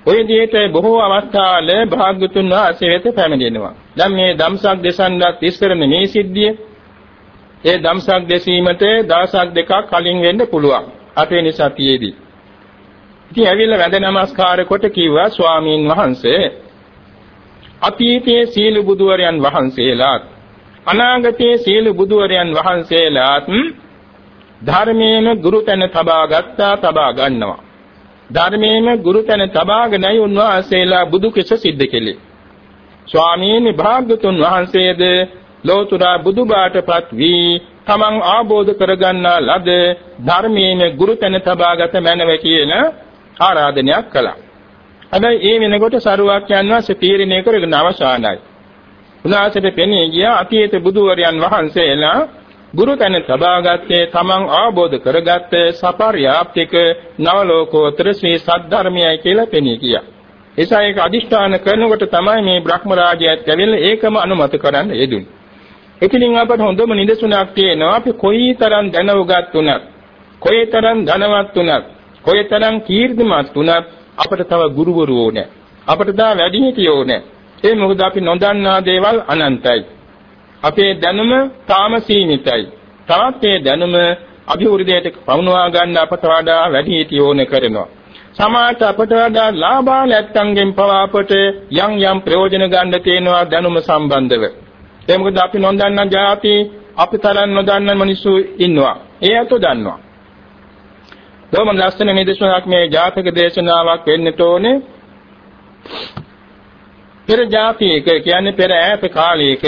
ඔය විදිහට බොහෝ අවස්ථාවල භාග්‍යතුන් වහන්සේ වෙත පැමිණෙනවා. දැන් මේ ධම්සක් දෙසන්නත් ඉස්සරන මේ සිද්ධිය ඒ ධම්සක් දෙසීමට දවසක් දෙකක් කලින් වෙන්න පුළුවන්. අටවෙනි සතියේදී. ඉතින් ඇවිල්ලා වැඳ නමස්කාර කොට කිව්වා ස්වාමීන් වහන්සේ අතීතයේ සීල බුදුවරයන් වහන්සේලාත් අනාගතයේ සීල බුදුවරයන් වහන්සේලාත් ධර්මයෙන් ගුරුතැන තබා ගත්තා තබා ගන්නවා. ධර්මයේම ගුරුතැන තබාගෙනයි උන්වහන්සේලා බුදු කෙස සිද්ධ කෙලේ. ස්වාමීනි භාග්‍යතුන් වහන්සේද ලෝතුරා බුදුබාටපත් වී තමන් ආબોධ කරගන්නා ලද ධර්මයේ ගුරුතැන තබාගත මැනව කියන ආරාධනයක් කළා. හැබැයි ඒ වෙනකොට සරුවක් යනවාසේ තීරණය කරගෙන අවසానයි. උනාසයට පෙනී ගිය අතීත බුදුවරයන් වහන්සේලා ගුරුතැන තබාගත්තේ තමන් ආબોධ කරගත්ත සපර්යාප්තික නවලෝකෝත්තර ශ්‍රී සද්ධර්මයයි කියලා පෙනී ගියා. එසා ඒක අදිෂ්ඨාන කරනකොට තමයි මේ බ්‍රහ්ම රාජ්‍යයත් කැවිලා ඒකම අනුමත කරන්න යෙදුනේ. එතනින් අපට හොඳම නිදසුනක් තියෙනවා අපි කොයිතරම් දැනුගත් උනත්, කොයිතරම් ධනවත් උනත්, කොයිතරම් කීර්තිමත් උනත් අපට තව ගුරුවරු ඕනේ. අපට තව වැඩිහිටියෝ ඕනේ. ඒ මොකද අපි නොදන්නා දේවල් අනන්තයි. අපේ දැනුම තාම සීමිතයි. තවත් මේ දැනුම අභිවෘද්ධියට පවුනවා ගන්න අපට වඩා වැඩි හිටිය ඕන කරනවා. සමාජ අපට වඩා ලාභා නැත්තන්ගෙන් පවා අපට යම් යම් ප්‍රයෝජන ගන්න තියෙනවා දැනුම සම්බන්ධව. ඒ මොකද අපි නොදන්නා જાති අපි තරම් නොදන්න මිනිස්සු ඉන්නවා. ඒ අත දන්නවා. දොම ලස්සන නිදර්ශනයක් මේ ජාතක දේශනාවක් වෙන්න ඕනේ. පෙර ජාතියක කියන්නේ පෙර ඈත කාලයක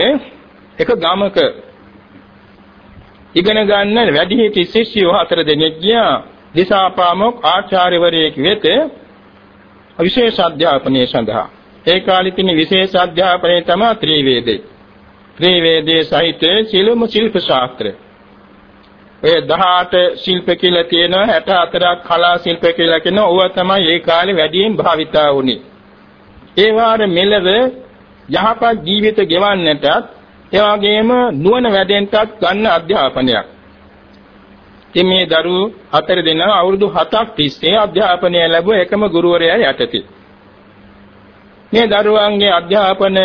එක ගමක ඉගෙන ගන්න වැඩිහිටි ශිෂ්‍යයෝ හතර දෙනෙක් ගියා දිසාපාමොක් ආචාර්යවරයෙක් වෙත විශේෂ අධ්‍යාපනය සඳහා ඒ කාලේ තියෙන විශේෂ අධ්‍යාපනය තමයි ත්‍රිවේදේ ත්‍රිවේදයේ සහිත සිළුමු ශිල්ප ශාස්ත්‍රය ඒ 18 ශිල්ප කියලා තියෙනවා 64ක් කලා ශිල්ප කියලා කියනවා ඕවා තමයි ඒ කාලේ වැඩියෙන් භාවිතා වුනේ ඒ වාර මෙලව යහපත් ජීවිත ගෙවන්නටත් ඒ වගේම නුවණ වැඩෙන්නටත් ගන්න අධ්‍යාපනයක්. ඉතින් මේ දරුවෝ හතර දෙනා අවුරුදු 7ක් තිස්සේ අධ්‍යාපනය ලැබුව එකම ගුරුවරයා යටතේ. මේ දරුවන්ගේ අධ්‍යාපන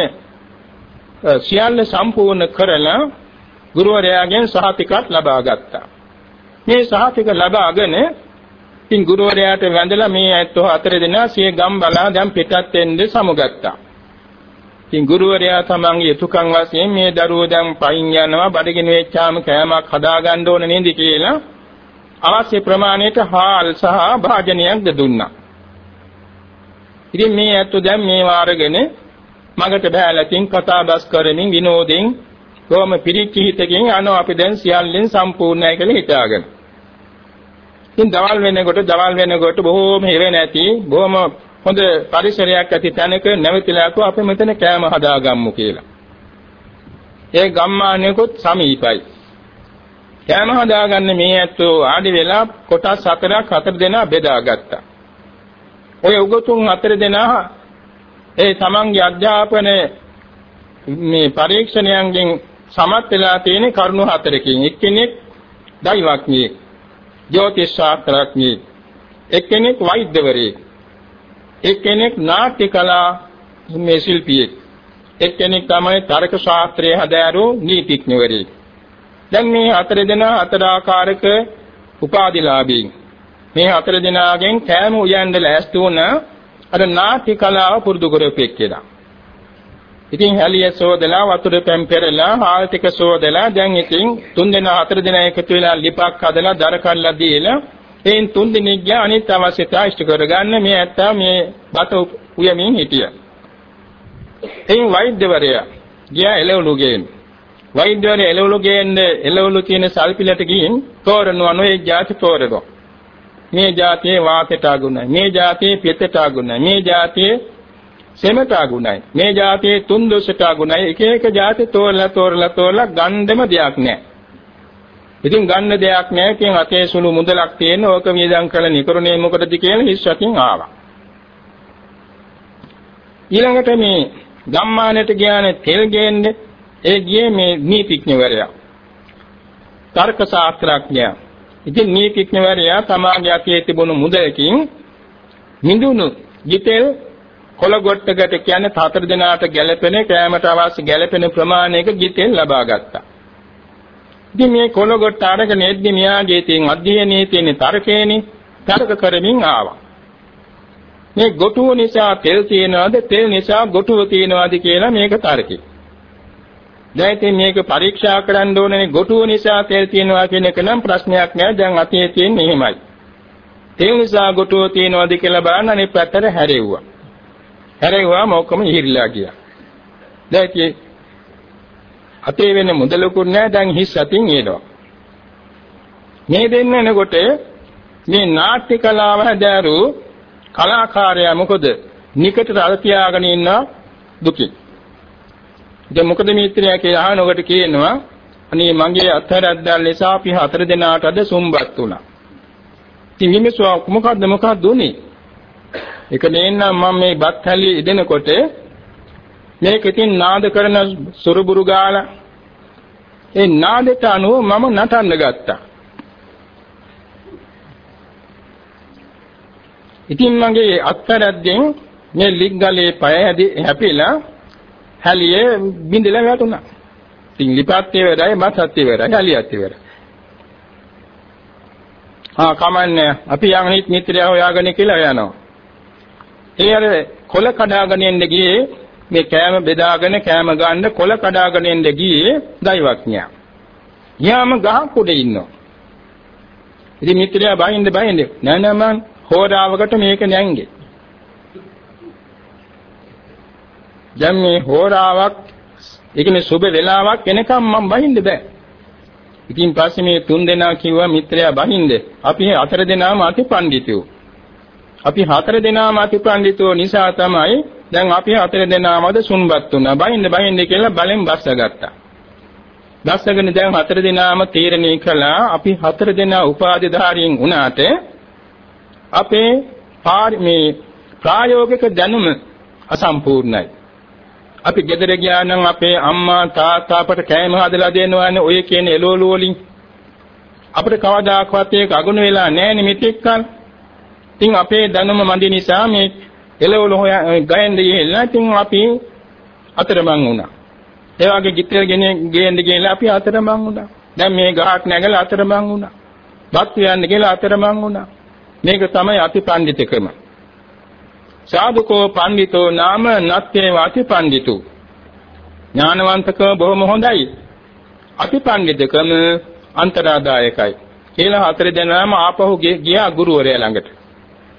සියල්ල සම්පූර්ණ කරලා ගුරුවරයාගෙන් සහතිකත් ලබා ගත්තා. මේ සහතික ලබාගෙන ඉතින් ගුරුවරයාට වැඳලා මේ ඇත්තෝ හතර දෙනා සිය ගම් බලා දැන් පිටත් වෙන්න සමුගත්තා. ඉතින් ගුරුවරයා තමන්ගේ යුතුයකම් වශයෙන් මේ දරුවෝ දැන් පයින් යනවා බඩගිනි වෙච්චාම කෑමක් හදාගන්න ඕන නේද කියලා අවශ්‍ය ප්‍රමාණයට හාල් සහ භාජනයක්ද දුන්නා. ඉතින් මේ ඇත්තෝ දැන් මේවා අරගෙන මගට බහැලකින් කතා බස් කරමින් විනෝදෙන් කොහොම පිරිච්ච හිතකින් අනෝ අපි දැන් සියල්ලෙන් සම්පූර්ණයි කියලා හිතාගෙන. ඉතින් දවල් වෙනකොට දවල් වෙනකොට බොහෝම හිර නැති බොහොම හොඳ පරිසරයක් ඇති තැනක නැවතිලා කෝ අපි මෙතන කෑම හදාගම්මු කියලා. ඒ ගම්මානයකොත් සමීපයි. කෑම හදාගන්න මේ ඇත්තෝ ආදි වෙලා කොටස් හතරක් හතර දෙනා බෙදාගත්තා. ඔය උගතුන් හතර දෙනා ඒ තමන්ගේ අධ්‍යාපන මේ පරීක්ෂණයන්ගෙන් සමත් වෙලා තියෙන කරුණු හතරකින්. එක්කෙනෙක් දෛවඥයෙක් ජ්‍යොතිෂ ශාස්ත්‍රඥයෙක් එක්කෙනෙක් වෛද්‍යවරයෙක් එක්කෙනෙක් නාට්‍ය කලා මේ ශිල්පියෙක් එක්කෙනෙක් තමයි තර්ක ශාස්ත්‍රයේ හදාරු නීතිඥවරයෙක්. දැන් මේ හතර දෙනා හතර ආකාරක උපාධිලාභීන්. මේ හතර දෙනාගෙන් කෑම උයන්ද ලෑස්ති වුණ. අර නාට්‍ය කලාව පුරුදු කරපෙක් කියලා. ඉතින් හැලිය සෝදලා වතුර පැම් පෙරලා හාල් ටික සෝදලා දැන් ඉතින් තුන් දෙනා හතර දෙනා එකතු වෙලා ලිපක් හදලා දර කල්ලා දීලා එයින් තුන් දෙනෙක්ගේ අනිත් අවශ්‍යතා ඉෂ්ට කරගන්න මේ ඇත්තා මේ බත උයමින් හිටියා. එයින් වෛද්‍යවරයා ගියා එළවලු ගේන්න. වෛද්‍යවරයා එළවලු ගේන්න එළවලු තියෙන සල්පිලට ගිහින් තෝරනවා නොයේ જાති තෝරනවා. මේ જાතියේ වාතයට අගුණයි. මේ જાතියේ පිතට අගුණයි. මේ જાතියේ සෙමට අගුණයි. මේ જાතියේ තුන් දොසට අගුණයි. එක එක જાති තෝරලා තෝරලා තෝරලා ගන්නෙම දෙයක් නෑ. ඉතින් ගන්න දෙයක් නෑ. කියන අතේ සුළු මුදලක් තියෙන ඕක වියදම් කරලා නිකරුණේ මොකටද කියලා හිස්සකින් ආවා. ඊළඟට මේ ගම්මානයට ගියානේ තෙල් ගේන්නේ. ඒ ගියේ මේ නීතිඥවරයා. තර්ක ශාස්ත්‍රඥයා. ඉතින් නීතිඥවරයා තමාගේ අතේ තිබුණු මුදලකින් මිඳුණු ගිතෙල් කොළගොට්ටකට කියන්නේ හතර දිනාට ගැළපෙන කෑමට අවශ්‍ය ගැළපෙන ප්‍රමාණයක ගිතෙල් ලබා ගත්තා. ඉතින් මේ කොළගොට්ට අරගෙන එද්දි මෙයාගේ තියෙන අධ්‍යයනයේ තියෙන තර්කේනේ තර්ක කරමින් ආවා. මේ ගොටුව නිසා තෙල් තියනවාද තෙල් නිසා ගොටුව තියනවාද කියලා මේක තර්කේ. දැන් ඉතින් මේක පරීක්ෂා කරන්න ඕනේ ගොටුව නිසා තෙල් තියෙනවා කියන එක නම් ප්‍රශ්නයක් නෑ දැන් අතේ තියෙන්නේ එහෙමයි. තෙල් නිසා ගොටුව තියෙනවද කියලා බලන්න අනිත් පැත්තට හැරෙව්වා. හැරෙව්වාම ඔක්කොම ඉහිරිලා ගියා. දැන් ඉතින් අතේ වෙන මුදලකුත් නෑ දැන් හිස් අතින් එනවා. මේ දෙන්න එනකොට මේ නාට්‍ය කලාව හැදෑරු කලාකාරයා මොකද නිකට රළ තියාගෙන ඉන්න දුකින්. දැන් මොකද මිත්‍රයා කියලා අහනකොට කියනවා අනේ මගේ අත්හැරද්දල් නිසා අපි හතර දෙනාට අද සුම්බත් වුණා. ඉතින් විමසුවා මොකද්ද මොකද්ද උනේ? ඒක නේනම් මම මේ බත් හැලිය ඉදෙනකොට මේක ඉතින් නාද කරන සුරුබුරු ගාලා ඒ නාදයට අනුව මම නටන්න ගත්තා. ඉතින් මගේ අත්හැරද්දෙන් මේ ලිග්ගලේ පය හැපිලා හැලියේ බින්දලා වැටුණා. ඉතින් ලිපත් ඉවරයි මත්ත් ඉවරයි හැලියත් ඉවරයි. ආ කමන්නේ අපි යන්නේ මිත්‍රයා හොයාගෙන කියලා යනවා. ඒ අර කොල කඩාගෙන එන්න ගියේ මේ කෑම බෙදාගෙන කෑම ගන්න කොල කඩාගෙන එන්න ගියේ දෛවඥයා. යාම ගහක් උඩ ඉන්නවා. ඉතින් මිත්‍රයා බයින්ද බයින්ද නෑ නෑ මං හොරාවකට මේක නැංගේ. දැන් මේ හෝරාවක් ඒ කියන්නේ සුබ වෙලාවක් එනකම් මම බහින්න බෑ. ඉතින් පස්සේ මේ තුන් දෙනා කිව්වා මිත්‍රයා බහින්ද. අපි හතර දෙනාම අතිපණ්ඩිතයෝ. අපි හතර දෙනාම අතිපණ්ඩිතෝ නිසා තමයි දැන් අපි හතර දෙනාමද සුන්බත් වුණා. බහින්ද බහින්ද කියලා බලෙන් බස්සගත්තා. බස්සගෙන දැන් හතර දෙනාම තීරණය කළා අපි හතර දෙනා උපාධිධාරීන් වුණාට අපේ මේ ප්‍රායෝගික දැනුම අසම්පූර්ණයි. අපි ගෙදර ගියා නම් අපේ අම්මා තාත්තා අපට කෑම හදලා දෙනවානේ ඔය කියන එළවලු වලින්. අපිට කවදාකවත් ඒක අගුණ වෙලා නැහැ නේ මෙතෙක්කල්. ඉතින් අපේ දැනුම මදි නිසා මේ එළවලු හොය ගයන්න ගිහිල්ලා ඉතින් අපි අතරමං වුණා. ඒ වගේ ගිතර ගෙන ගේන්න ගිහිල්ලා අපි අතරමං වුණා. දැන් මේ ගහක් නැගලා අතරමං වුණා. බත් යන්න කියලා අතරමං වුණා. මේක තමයි අතිපණ්ඩිතකම. සාදුකෝ පණ්ඩිතෝ නාම නත්තේ වාති පණ්ඩිතු. ඥානවන්තක බොහොම හොඳයි. අතිපණ්ඩිතකම අන්තරාදායකයි. කියලා හතර දෙනාම ආපහු ගියා ගුරුවරයා ළඟට.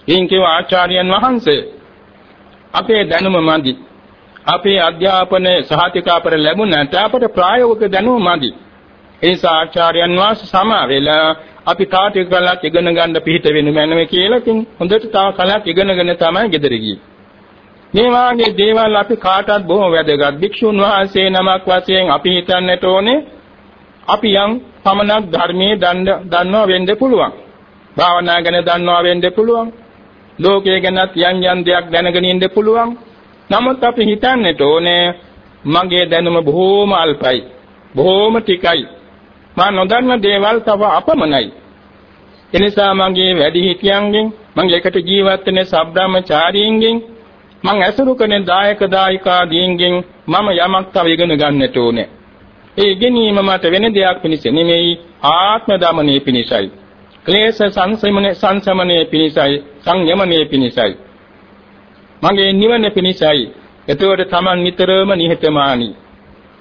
එයින් කිව්ව ආචාර්යයන් වහන්සේ අපේ දැනුම මදි. අපේ අධ්‍යාපන සහතිකාපර ලැබුණාට අපට ප්‍රායෝගික දැනුම මදි. ඒ නිසා ආචාර්යයන් වහන්සේ සමා වෙලා අපි තා ටික කලක් ඉගෙන ගන්න පිහිට වෙනු මැනව කියලා ඉතින් හොඳට තා කලක් ඉගෙනගෙන තමයි ගෙදර ගියේ. මේ වාගේ දේවල් අපි කාටත් බොහොම වැදගත්. භික්ෂුන් වහන්සේ නමක් වශයෙන් අපි හිතන්නට ඕනේ අපි යම් පමණක් ධර්මයේ දන්නවා වෙන්න පුළුවන්. භාවනා ගැන දන්නවා වෙන්න පුළුවන්. ලෝකයේ ගැනත් යම් යම් දෙයක් දැනගෙන ඉන්න පුළුවන්. නමුත් අපි හිතන්නට ඕනේ මගේ දැනුම බොහෝම අල්පයි. බොහෝම ටිකයි. මා නොදන්න දේවල් තව අපමණයි. එනිසා මගේ වැඩිහිටියන්ගෙන් මම එකට ජීවත් වෙන සබ්‍රාහ්මචාරීන්ගෙන් මම ඇසුරු කරන දායක දායිකාදීන්ගෙන් මම යමක් තව ඉගෙන ගන්නට ඕනේ. ඒ ඉගෙනීම මට වෙන දෙයක් පිණිස නෙමෙයි ආත්ම දමනයේ පිණිසයි. ක්ලේශ සංසමනයේ සංසමනයේ පිණිසයි සංයමනයේ පිණිසයි. මගේ නිවන පිණිසයි. එතකොට Taman නිතරම නිහතමානී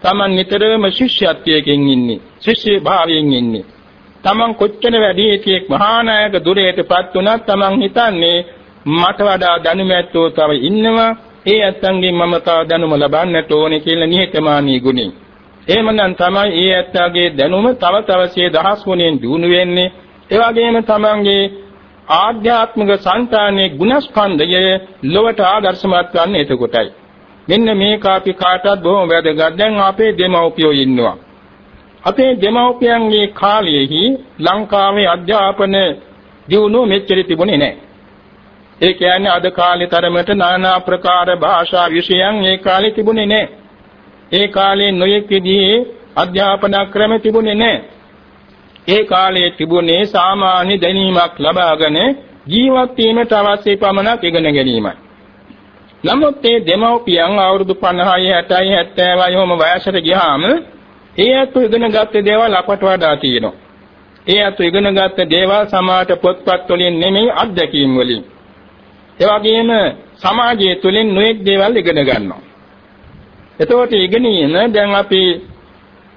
Taman නිතරම ශිෂ්‍යත්වයෙන් ඉන්නේ. ශිෂ්‍ය භාවයෙන් ඉන්නේ. Taman කොච්චර වැඩි හිටියෙක් මහා නායක දුරයටපත් වුණත් Taman හිතන්නේ මට වඩා දැනුමැත්තෝ තව ඉන්නවා. ඒ ඇත්තන්ගෙන් මම තව දැනුම ලබන්නට ඕනේ කියලා නිහතමානී ගුණේ. එහෙමනම් තමයි ඒ ඇත්තගේ දැනුම තව තවසේ දහස් ගුණෙන් දිනු වෙන්නේ. ඒ වගේම Tamanගේ ආධ්‍යාත්මික సంతානයේ ගුණස්කන්ධය ලොවට ආදර්ශමත් ගන්න එතකොටයි. මෙන්න මේක අපි කාටවත් බොහොම වැදගත්. දැන් අපේ දෙමව්පියෝ ඉන්නවා. අපේ දෙමව්පියන්ගේ කාලයේහි ලංකාවේ අධ්‍යාපන දියුණුව මෙච්චර තිබුණේ නැහැ. ඒ කියන්නේ අද කාලේ තරමට নানা ප්‍රකාර භාෂා විෂයන් ඒ කාලේ තිබුණේ නැහැ. ඒ කාලේ නොයෙක් විදිහේ අධ්‍යාපන ක්‍රම තිබුණේ නැහැ. ඒ කාලේ තිබුණේ සාමාන්‍ය දැනීමක් ලබාගෙන ජීවත් වීමට අවශ්‍ය පමණක් ඉගෙන ගැනීමයි. නමුත් මේ දෙමව්පියන් අවුරුදු 50යි 60යි 70යි වොම වයසට ගියාම ඒ අතු ඉගෙන ගත්ත දේවල් අපට වඩා තියෙනවා. ඒ අතු ඉගෙන ගත්ත දේවල් සමාජ පොත්පත් වලින් නෙමෙයි අත්දැකීම් වලින්. ඒ වගේම සමාජය තුළින් නොඑක් දේවල් ඉගෙන ගන්නවා. එතකොට ඉගෙනීම දැන් අපි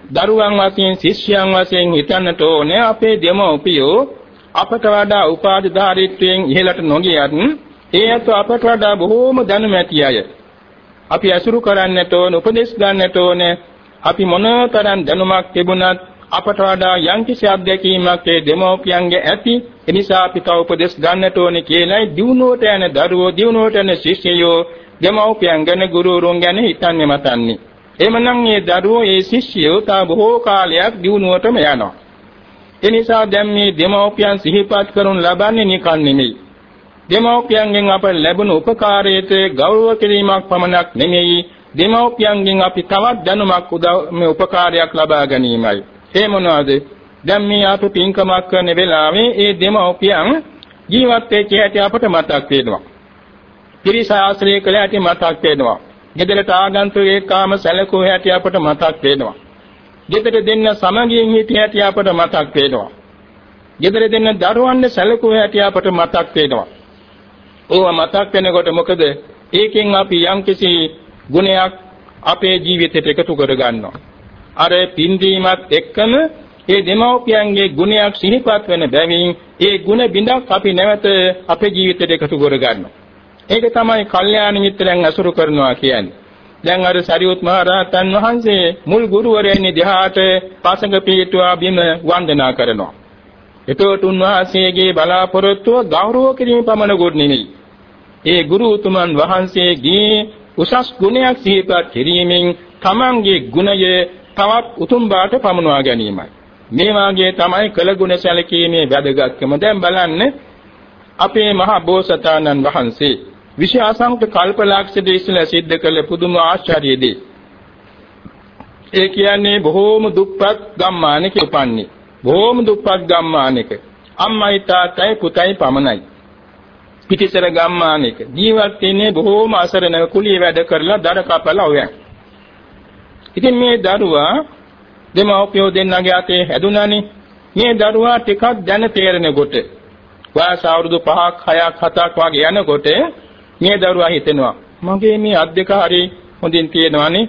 දරුවන් වශයෙන් ශිෂ්‍යයන් වශයෙන් හිතන්නට ඕනේ අපේ දෙමව්පියෝ අපට වඩා උපාධිධාරීත්වයෙන් ඉහළට නොගියත් ඒ ඇත්ත අපට වඩා බොහෝම දැනුම ඇති අය. අපි අසුරු කරන්නට ඕන, උපදෙස් ගන්නට ඕන. අපි මොනතරම් දැනුමක් තිබුණත් අපට වඩා යම්කිසි අත්දැකීමක් ඒ දෙමෝපියන්ගේ ඇති. එනිසා අපි තව උපදෙස් ගන්නට ඕනේ කියලායි දිනුවට යන දරුවෝ, දිනුවට යන ශිෂ්‍යයෝ දෙමෝපියන් ගැන ගුරුවරුන් ගැන හිතන්නේ මතන්නේ. එමනම් මේ දරුවෝ, මේ ශිෂ්‍යයෝ තා බොහෝ කාලයක් දිනුවටම යනවා. එනිසා දැන් මේ දෙමෝපියන් සිහිපත් කරනු ලබන්නේ නිකන් නෙමෙයි. දෙමව්පියන්ගෙන් අප ලැබුණු උපකාරයට ගෞරව කිරීමක් පමණක් නෙමෙයි දෙමව්පියන්ගෙන් අපි තවත් දැනුමක් මේ උපකාරයක් ලබා ගැනීමයි. ඒ මොනවාද? දැන් මේ අප පින්කමක් කරන වෙලාවේ ඒ දෙමව්පියන් ජීවත් වෙච්ච හැටි අපට මතක් වෙනවා. පිරිස ආශ්‍රය කළ හැටි මතක් වෙනවා. ගෙදරට ආගන්තුකේකාම සැලකුව හැටි අපට මතක් වෙනවා. ගෙදර දෙන්න සමගියෙන් හිටිය හැටි අපට මතක් වෙනවා. ගෙදර දෙන්න දරුවන්ට සැලකුව හැටි අපට මතක් වෙනවා. ඕවා මතක් වෙනකොට මොකද ඒකෙන් අපි යම්කිසි ගුණයක් අපේ ජීවිතයට එකතු කර ගන්නවා. අර පින්දීමත් එක්කම ඒ දෙමව්පියන්ගේ ගුණයක් සිහිපත් වෙන බැවින් ඒ ගුණ බිඳක් අපි නැවත අපේ ජීවිතයට එකතු කර ගන්නවා. ඒක තමයි කල්යාණ මිත්‍රයන් අසුරු කරනවා කියන්නේ. දැන් අර සරියුත් මහ රහතන් වහන්සේ මුල් ගුරුවරයන් දිහාට පසඟ පිටුවා බිම වන්දනා කරනවා. එතකොට උන්වහන්සේගේ බලාපොරොත්තුව ගෞරව කිරීම පමණකුත් නෙමෙයි. ඒ ගුරු උතුමන් වහන්සේගේ උසස් ගුණයක් සිහිපත් කිරීමෙන් තමන්ගේ ගුණය තවත් උතුම් බාට පමුණවා ගැනීමයි. මේ වාගේ තමයි කළ ගුණ සැලකීමේ වැදගත්කම. දැන් බලන්න අපේ මහා බෝසතාණන් වහන්සේ විශේෂ අසංඛ්‍ය කල්පලක්ෂ දේශලා සිද්ධ කළ පුදුම ආශ්චර්යදී ඒ කියන්නේ බොහෝම දුප්පත් ගම්මානක උපන්නේ. බොහෝම දුප්පත් ගම්මානක. අම්මයි තාත්තයි පුතයි පමණයි. පිටිසර ගම්මානක ජීවත් වෙන්නේ බොහෝම අසරණ කුලිය වැඩ කරලා දර කපලා ඔයන්. ඉතින් මේ දරුවා දෙමව්පියෝ දෙන්නගේ අතේ හැදුනානේ. මේ දරුවා ටිකක් දැන තේරෙන කොට වයස අවුරුදු 5ක් 6ක් 7ක් වගේ යනකොට මේ දරුවා හිතෙනවා මගේ මේ අත් දෙක හරි හොඳින් තියෙනවානේ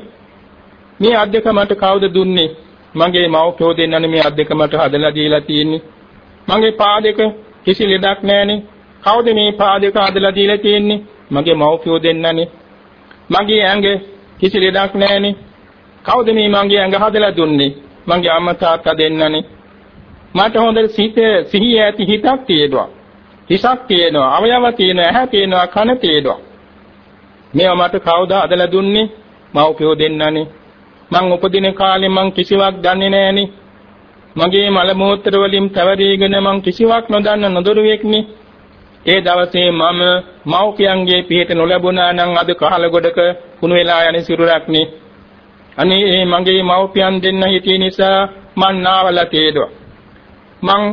මේ අත් දෙක මට කවුද දුන්නේ? මගේ මව්පියෝ දෙන්නනේ මේ අත් දෙක මට හදලා දීලා තියෙන්නේ. මගේ පා දෙක කිසි ලෙඩක් නැහනේ. කවුද මේ පා දෙක හදලා දීලා තියෙන්නේ? මගේ මව්පියෝ දෙන්නනේ. මගේ ඇඟ කිසි ලෙඩක් නැහනේ. කවුද මේ මගේ ඇඟ හදලා දුන්නේ? මගේ අම්මා තාත්තා දෙන්නනේ. මට හොඳ සිත සිහිය ඇති හිතක් තියෙනවා. හිසක් තියෙනවා, අවයව තියෙනවා, ඇහැ තියෙනවා, කන තියෙනවා. මේවා මට කවුද හදලා දුන්නේ? මව්පියෝ දෙන්නනේ. මං උපදින කාලේ මං කිසිවක් දන්නේ නෑනේ. මගේ මල මූත්‍ර වලින් පැවරීගෙන මං කිසිවක් නොදන්න නොදොරුවෙක්නේ. ඒ දවසේ මම මව්පියන්ගේ පිහිට නොලැබුණා නම් අද කහල ගොඩක කුණු වෙලා යන සිරුරක්නේ. අනේ ඒ මගේ මව්පියන් දෙන්න හිටිය නිසා මං නාවලා තේදුවා. මං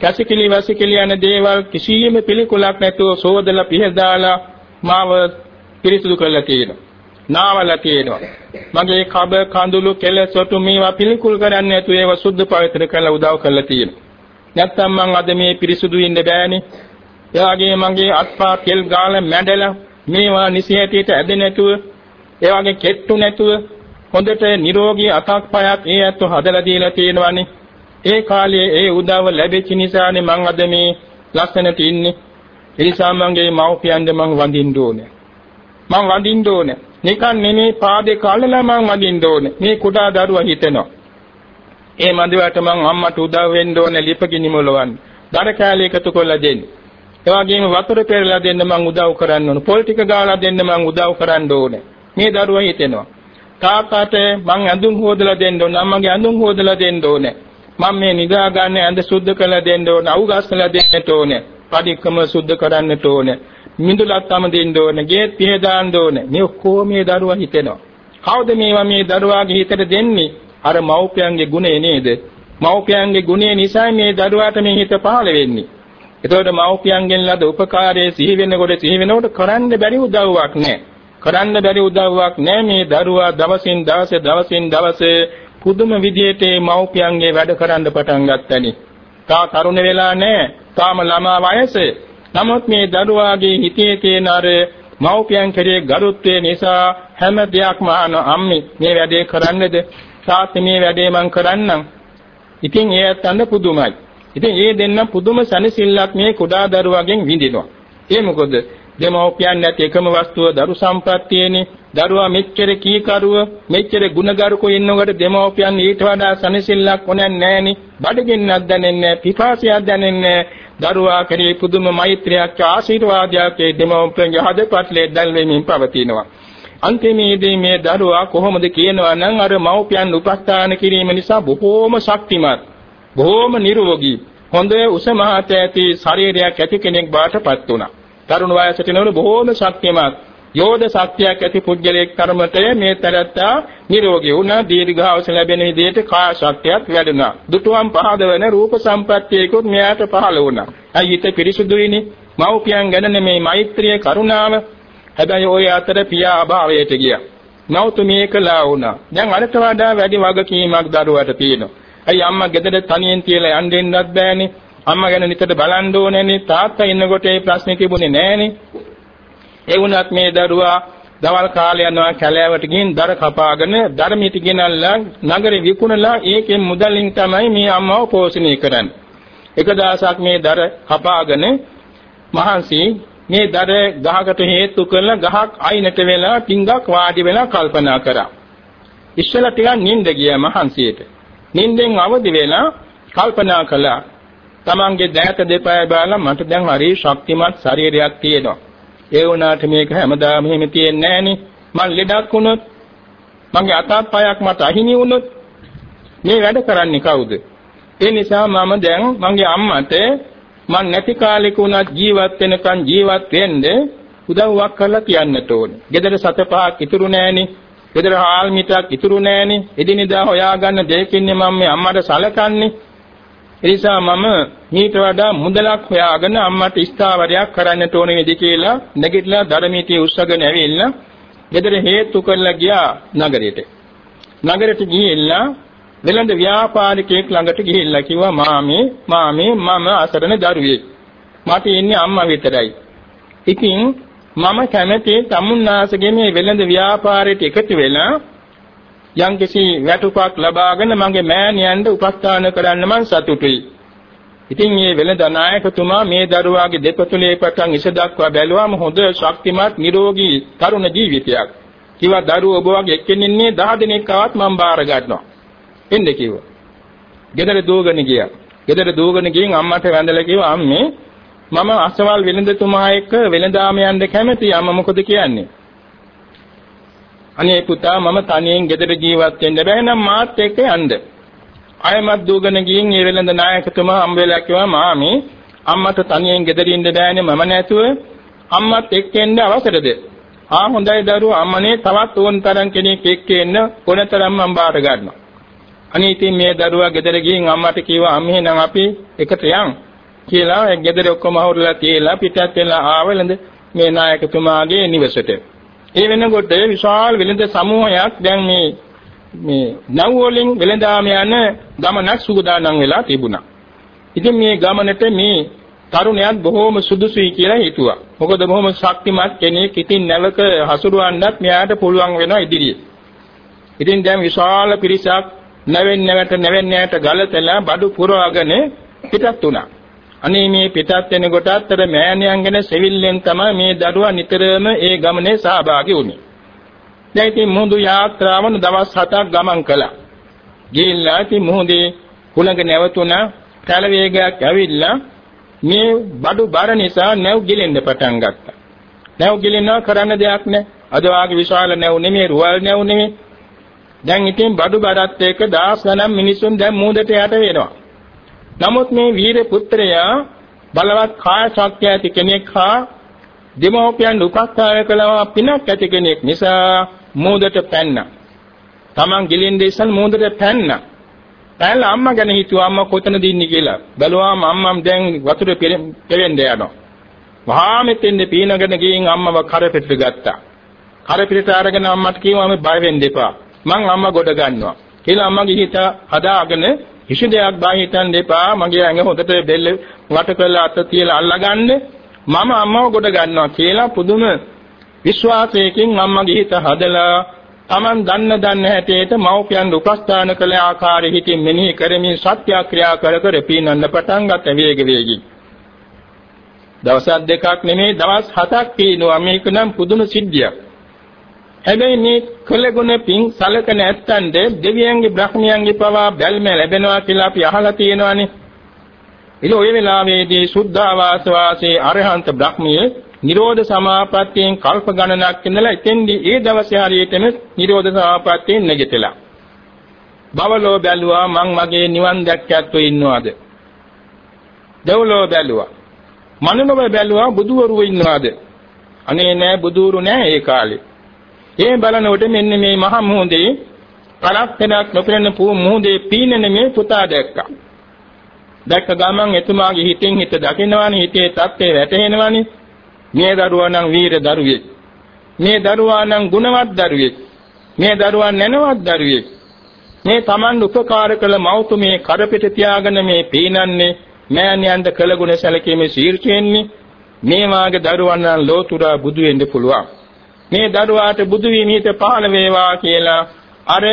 කැසිකිලි වසිකිලි යන දේවල් කිසියම් පිළිකුලක් නැතුව සෝදලා පිහදාලා මාව පිරිසුදු කරලා තියෙනවා. නාවලා තියෙනවා. මගේ කබ කඳුළු කෙල සොටු මේවා පිළිකුල් කරන්නේ නැතුව ඒවා සුද්ධ පවිත්‍ර කරලා උදව් කරලා තියෙනවා. නැත්තම් මං අද මේ පිරිසුදු ඉන්න බෑනේ. එයාගේ මගේ අත්පා තෙල් ගාලා මැඩලා මේවා නිසි හැටියට ඇද නැතුව ඒ වගේ කෙට්ටු නැතුව හොඳට නිරෝගී අතක් පයක් ඒ ඇත්ත හදලා දීලා තියෙනවානේ. ඒ කාලයේ ඒ උදව් ලැබෙච්ච නිසානේ මං අද මේ ලස්සනට ඉන්නේ. ඒ නිසා මගේ මව්පියන්ද මං වඳින්න ඕනේ. මං වඳින්න ඕනේ. නිකන් නෙමේ පාදේ කල්ලලා මං වදින්න ඕනේ. මේ කුඩා දරුවා හිතෙනවා. ඒ මන්දිවට මං අම්මට උදව් වෙන්න ඕනේ ලිපගිනි මොලවන්න. දර කෑලි එකතු කරලා දෙන්න. ඒ වගේම වතුර පෙරලා දෙන්න මං උදව් කරන්න ඕනේ. පොල් ටික ගාලා දෙන්න මං උදව් කරන්න ඕනේ. මේ දරුවා හිතෙනවා. තාත්තට මං ඇඳුම් හොදලා දෙන්න ඕනේ. අම්මගේ ඇඳුම් හොදලා දෙන්න ඕනේ. මම මේ නිදා ගන්න ඇඳ සුද්ධ කරලා දෙන්න ඕනේ. අවුගස්සලා දෙන්නට ඕනේ. පඩික්කම සුද්ධ කරන්නට ඕනේ. මිඳුලක් තම දෙන්න ඕනේ, ගේත් පිහ දාන්න ඕනේ. මේ ඔක්කොම මේ දරුවා හිතෙනවා. කවුද මේවා මේ දරුවාගේ හිතට දෙන්නේ? අර මව්පියන්ගේ ගුණය නේද? මව්පියන්ගේ ගුණය නිසා මේ දරුවාට මේ හිත පහළ වෙන්නේ. එතකොට මව්පියන්ගෙන් ලද උපකාරයේ සිහි වෙනකොට සිහි වෙනකොට කරන්න බැරි උදව්වක් නැහැ. කරන්න බැරි උදව්වක් නැහැ මේ දරුවා දවසින් දවස දවසින් දවස පුදුම විදියට මේ මව්පියන්ගේ වැඩ කරන්න පටන් ගත්තනේ. තා තරුණ වෙලා නැහැ. තාම ළමා වයසේ නමුත් මේ දරුවාගේ හිතේ තියෙන අර මව්පියන් කෙරේ ගරුත්වය නිසා හැම දෙයක්ම අහන අම්මේ මේ වැඩේ කරන්නද තාත්තේ මේ වැඩේ මං කරන්නම් ඉතින් ඒ ඇත්තන්ට පුදුමයි ඉතින් ඒ දෙන්න පුදුම සනසිල්ලක් මේ කුඩා දරුවගෙන් විඳිනවා. ඒ මොකද? දෙමව්පියන් නැති එකම වස්තුව දරු සම්ප්‍රත්තියනේ දරුවා මෙච්චර කීකරුව මෙච්චර ගුණගරුක ඉන්නකොට දෙමව්පියන් ඊට වඩා සනසිල්ලක් ඕනෑ නෑනේ බඩගින්නක් දැනෙන්නේ පිපාසයක් දැනෙන්නේ දරුවා කෙරෙහි පුදුම මෛත්‍රියක් ආශිර්වාදයක් ඒ දෙමව්පියන්ගේ හදපත්ලේ දැල්වෙමින් පවතිනවා. අන්තිමේදී මේ දරුවා කොහොමද කියනවා නම් අර මව්පියන් උපස්ථාන කිරීම නිසා බොහෝම ශක්තිමත්. බොහෝම නිරෝගී හොඳ උස මහත ඇති ශරීරයක් ඇති කෙනෙක් බාටපත් වුණා. තරුණ වයසට එනකොට බොහෝම ශක්තිමත් යෝධ ශක්තියක් ඇති පුද්ගලයෙක් තරමට මේ තරත්තා නිරෝගී වුණා. දීර්ඝායුෂ ලැබෙන විදිහට කාය ශක්තියක් වැඩුණා. දුටුවම් පහදවන රූප සම්පත්තියකුත් මෙයාට පහළ වුණා. අයි හිත පිරිසුදුයිනේ මව්පියන් ගැන මේ මෛත්‍රිය කරුණාව. හැබැයි ওই අතර පියා අභාවයට ගියා. නවතුමේ කළා වුණා. දැන් අරට වඩා වැඩි වගකීමක් දරුවට තියෙනවා. අයි අම්මා ගෙදර තනියෙන් තියලා යන්න දෙන්නත් බෑනේ අම්මා ගැන නිතර බලන්න ඕනේනේ තාත්තා ඉන්නකොට ඒ ප්‍රශ්නේ තිබුණේ නෑනේ ඒ වුණත් මේ දරුවා දවල් කාලේ යනවා කැලෑවට ගිහින් දර කපාගෙන ධර්මිත ගෙනල්ලා නගරේ විකුණලා ඒකෙන් මුදලින් තමයි මේ අම්මව පෝෂණය කරන්නේ. එක දවසක් මේ දර කපාගෙන මහන්සි මේ දර ගහකට හේතු කරලා ගහක් අයිනට වෙලා පිංගක් වාඩි වෙලා කල්පනා කරා. ඉස්සෙල්ලා ටිකක් නිින්ද ගියා මහන්සියට. නිින්දෙන් අවදි වෙලා කල්පනා කළා. Tamange දැත දෙපය බලලා මට දැන් හරි ශක්තිමත් ශරීරයක් තියෙනවා. ඒ වුණාට මේක හැමදාම එහෙම තියෙන්නේ නැහනේ. මං ලෙඩක් වුණොත් මගේ අතත් පයක් මට අහිමි වුණොත් මේ වැඩ කරන්නේ කවුද? ඒ නිසා මම දැන් මගේ අම්මට මං නැති කාලෙක උනත් ජීවත් වෙනකන් ජීවත් වෙන්න උදව්වක් කරලා තියන්නට ඕනේ. ගෙදර සත පහක් ඉතුරු නෑනේ. ගෙදර හාල් මිටක් ඉතුරු නෑනේ. එදිනෙදා හොයාගන්න දෙයකින්නේ මම මේ අම්මට සලකන්නේ. ඒ නිසා මම මීට වඩා මුදලක් හොයාගෙන අම්මට ස්ථාවරයක් කරන්නට ඕනේ වෙදි කියලා නැගිටලා ධර්මීතිය උස්සගෙන ඇවිල්ලා ගෙදර හේතු කරලා ගියා නගරයට. නගරයට ගිහිල්ලා වෙළඳ ව්‍යාපාරිකයෙක් ළඟට ගිහිල්ලා කිව්වා මාමේ මාමේ මම අසරණ දරුවෙක්. මට ඉන්නේ අම්මා විතරයි. ඉතින් මම කැමති තමුන්නාසගේ මේ වෙළඳ ව්‍යාපාරයට එකතු වෙලා යම්කිසි වැටුපක් ලබාගෙන මගේ මෑණියන්ට උපස්ථාන කරන්න මං සතුටුයි. ඉතින් මේ වෙළඳ නායකතුමා මේ දරුවාගේ දෙපතුලේ පටන් ඉස දක්වා බැලුවාම හොඳ ශක්තිමත් නිරෝගී තරුණ ජීවිතයක්. කිව්වා දරුවෝ ඔබ වගේ එක්කෙනින්නේ 10 දිනක් ආවත් මම බාර ගන්නවා. එන්න කිව්වා. ගෙදර දූගෙන ගියා. ගෙදර දූගෙන ගින් අම්මට වැඳලා කිව්වා අම්මේ මම අසවල් වෙළඳතුමා එක්ක වෙළඳාම යන්න කැමතියි අම්මා මොකද කියන්නේ? අනේ පුතා මම තනියෙන් ගෙදර ජීවත් වෙන්න බැහැ නම් මාත් එක්ක යන්න. අයමත් දූගෙන ගින් ඒ වෙළඳ නායකතුමා හම් වෙලා කිව්වා මාමේ අම්මට තනියෙන් ගෙදර ඉන්න බෑනේ මම නැතුව අම්මත් එක්ක එන්න අවසරද? ආ හොඳයි දරුවෝ අම්මනේ තවත් ඕන තරම් කෙනෙක් එක්ක එන්න ඕනතරම් මම බාර ගන්නවා. අනේ ඉතින් මේ දරුවා ගෙදර ගිහින් අම්මට කිව්වා අම්මේ නම් අපි එකට යන් කියලා ගෙදර ඔක්කොම අවුරුලා තියලා පිටත් වෙලා ආවලඳ මේ නායකතුමාගේ නිවසට. ඒ වෙනකොට විශාල වෙළඳ සමූහයක් දැන් මේ මේ නව් වලින් වෙළඳාම යන ගමනක් සුගදානම් වෙලා තිබුණා. ඉතින් මේ ගමනට මේ තරුණයන් බොහෝම සුදුසුයි කියලා හිතුවා. මොකද බොහොම ශක්තිමත් කෙනෙක් ඉතින් නැවක හසුරවන්නත් මෙයාට පුළුවන් වෙනවා ඉදිරියේ. ඉතින් දැන් විශාල පිරිසක් නැවෙන් නැවට නැවෙන් නැවට ගලතලා බඩු පුරවගෙන පිටත් වුණා. අනේ මේ පිටත් වෙන කොටත් අර මෑණියන් ගැන සෙවිල්ලෙන් තමයි මේ දරුවා නිතරම ඒ ගමනේ සහභාගී වුනේ. දැන් ඉතින් මුහුදු යාත්‍රාවන දවස් 7ක් ගමන් කළා. ගිහිල්ලා ඉතින් මුහුදේ කුලඟ නැවතුණා. කල වේගයක් ඇවිල්ලා මේ බඩු බර නිසා නැව් ගිලෙන්න පටන් ගත්තා. නැව් ගිලෙනවා කරන්න දෙයක් නැහැ. අද වාගේ විශාල නැව් නෙමෙයි රුවල් නැව් නෙමෙයි. දැන් ඉතින් බඩු බරත් එක්ක දහස් ගණන් මිනිසුන් දැන් මූදට යට වෙනවා. නමුත් මේ වීර පුත්‍රයා බලවත් කාය ශක්තිය ඇති කෙනෙක් හා දෙමෝපියන් උපස්ථාන කළා පිනක් ඇති කෙනෙක් නිසා මූදට පැන්නා. Taman ගිලින්ද ඉස්සල් මූදට පැන්නා. පැනලා අම්මා ගැන හිතුවා අම්මා කොතනද ඉන්නේ කියලා. බැලුවාම අම්මම් දැන් වතුරේ පෙරෙන්න යනවා. වහා මෙතෙන්ද පීනගෙන ගිහින් අම්මව කරපිට ගත්තා. කරපිට අරගෙන අම්මට කිව්වා මේ බය වෙන්න එපා. මං අම්මා ගොඩ ගන්නවා. කියලා අම්මගේ හිත හදාගෙන කිසි දෙයක් බය හිතන්න එපා. මගේ ඇඟ හොදට බෙල්ල වට කරලා අත තියලා අල්ලගන්න. මම අම්මව ගොඩ ගන්නවා කියලා පුදුම විශ්වාසයකින් අම්මගේ හිත හදලා Taman දන්න දන්න හැටියට මව්පියන් උපස්ථාන කළ ආකාරය හිතින් මෙනෙහි කරමින් සත්‍යක්‍රියා කර කර පීනන්න පටන් ගත වේග වේගී. දවස් දෙකක් නෙමෙයි දවස් හතක් පීනුවා මේක නම් පුදුම සිද්ධියක්. හැබැයි මේ කළගුණ පිං සලකන ඇත්තන්ද දෙවියන්ගේ බ්‍රහ්මයන්ගේ පවා බැල්ම ලැබෙනවා කියලා අපි අහලා තියෙනවානේ. ඉතින් ওই වෙලාවේදී සුද්ධාවාස වාසී අරහන්ත බ්‍රහ්මියේ නිරෝධ සමාපත්තියෙන් කල්ප ගණනක් ඉඳලා එතෙන්දී ඒ දවසේ හරියටම නිරෝධ සමාපත්තියෙන් නැගිටලා. බවලෝ බැලුවා මං වගේ නිවන් දැක්කැත්තෝ ඉන්නවද? දෙව්ලෝ බැලුවා. මනුලොව බැලුවා බුදුවරු ඉන්නවද? අනේ නෑ බුදුරු නෑ ඒ කාලේ. ඒ බලනකොට මෙන්න මේ මහ මුහුදේ පරක්කනක් නොපෙනෙන පු මුහුදේ පීනන මේ පුතා දැක්කා. දැක්ක ගමන් එතුමාගේ හිතෙන් හිත දකින්නවනේ හිතේ தත්ත්වය වැටහෙනවනේ. මේ දරුවා නම් වීර දරුවෙක්. මේ දරුවා නම් ගුණවත් දරුවෙක්. මේ දරුවා නැනවත් දරුවෙක්. මේ Taman උපකාර කළ මෞතුමේ කරපිට තියාගෙන මේ පීනන්නේ මෑණියන්ට කළ ගුණ සැලකීමේ ශීර්ෂයෙන්නේ මේ වාගේ දරුවන් නම් ලෝතුරා බුදු වෙන්න පුළුවන්. මේ දරුවාට බුදු වීමීත පහළ වේවා කියලා අර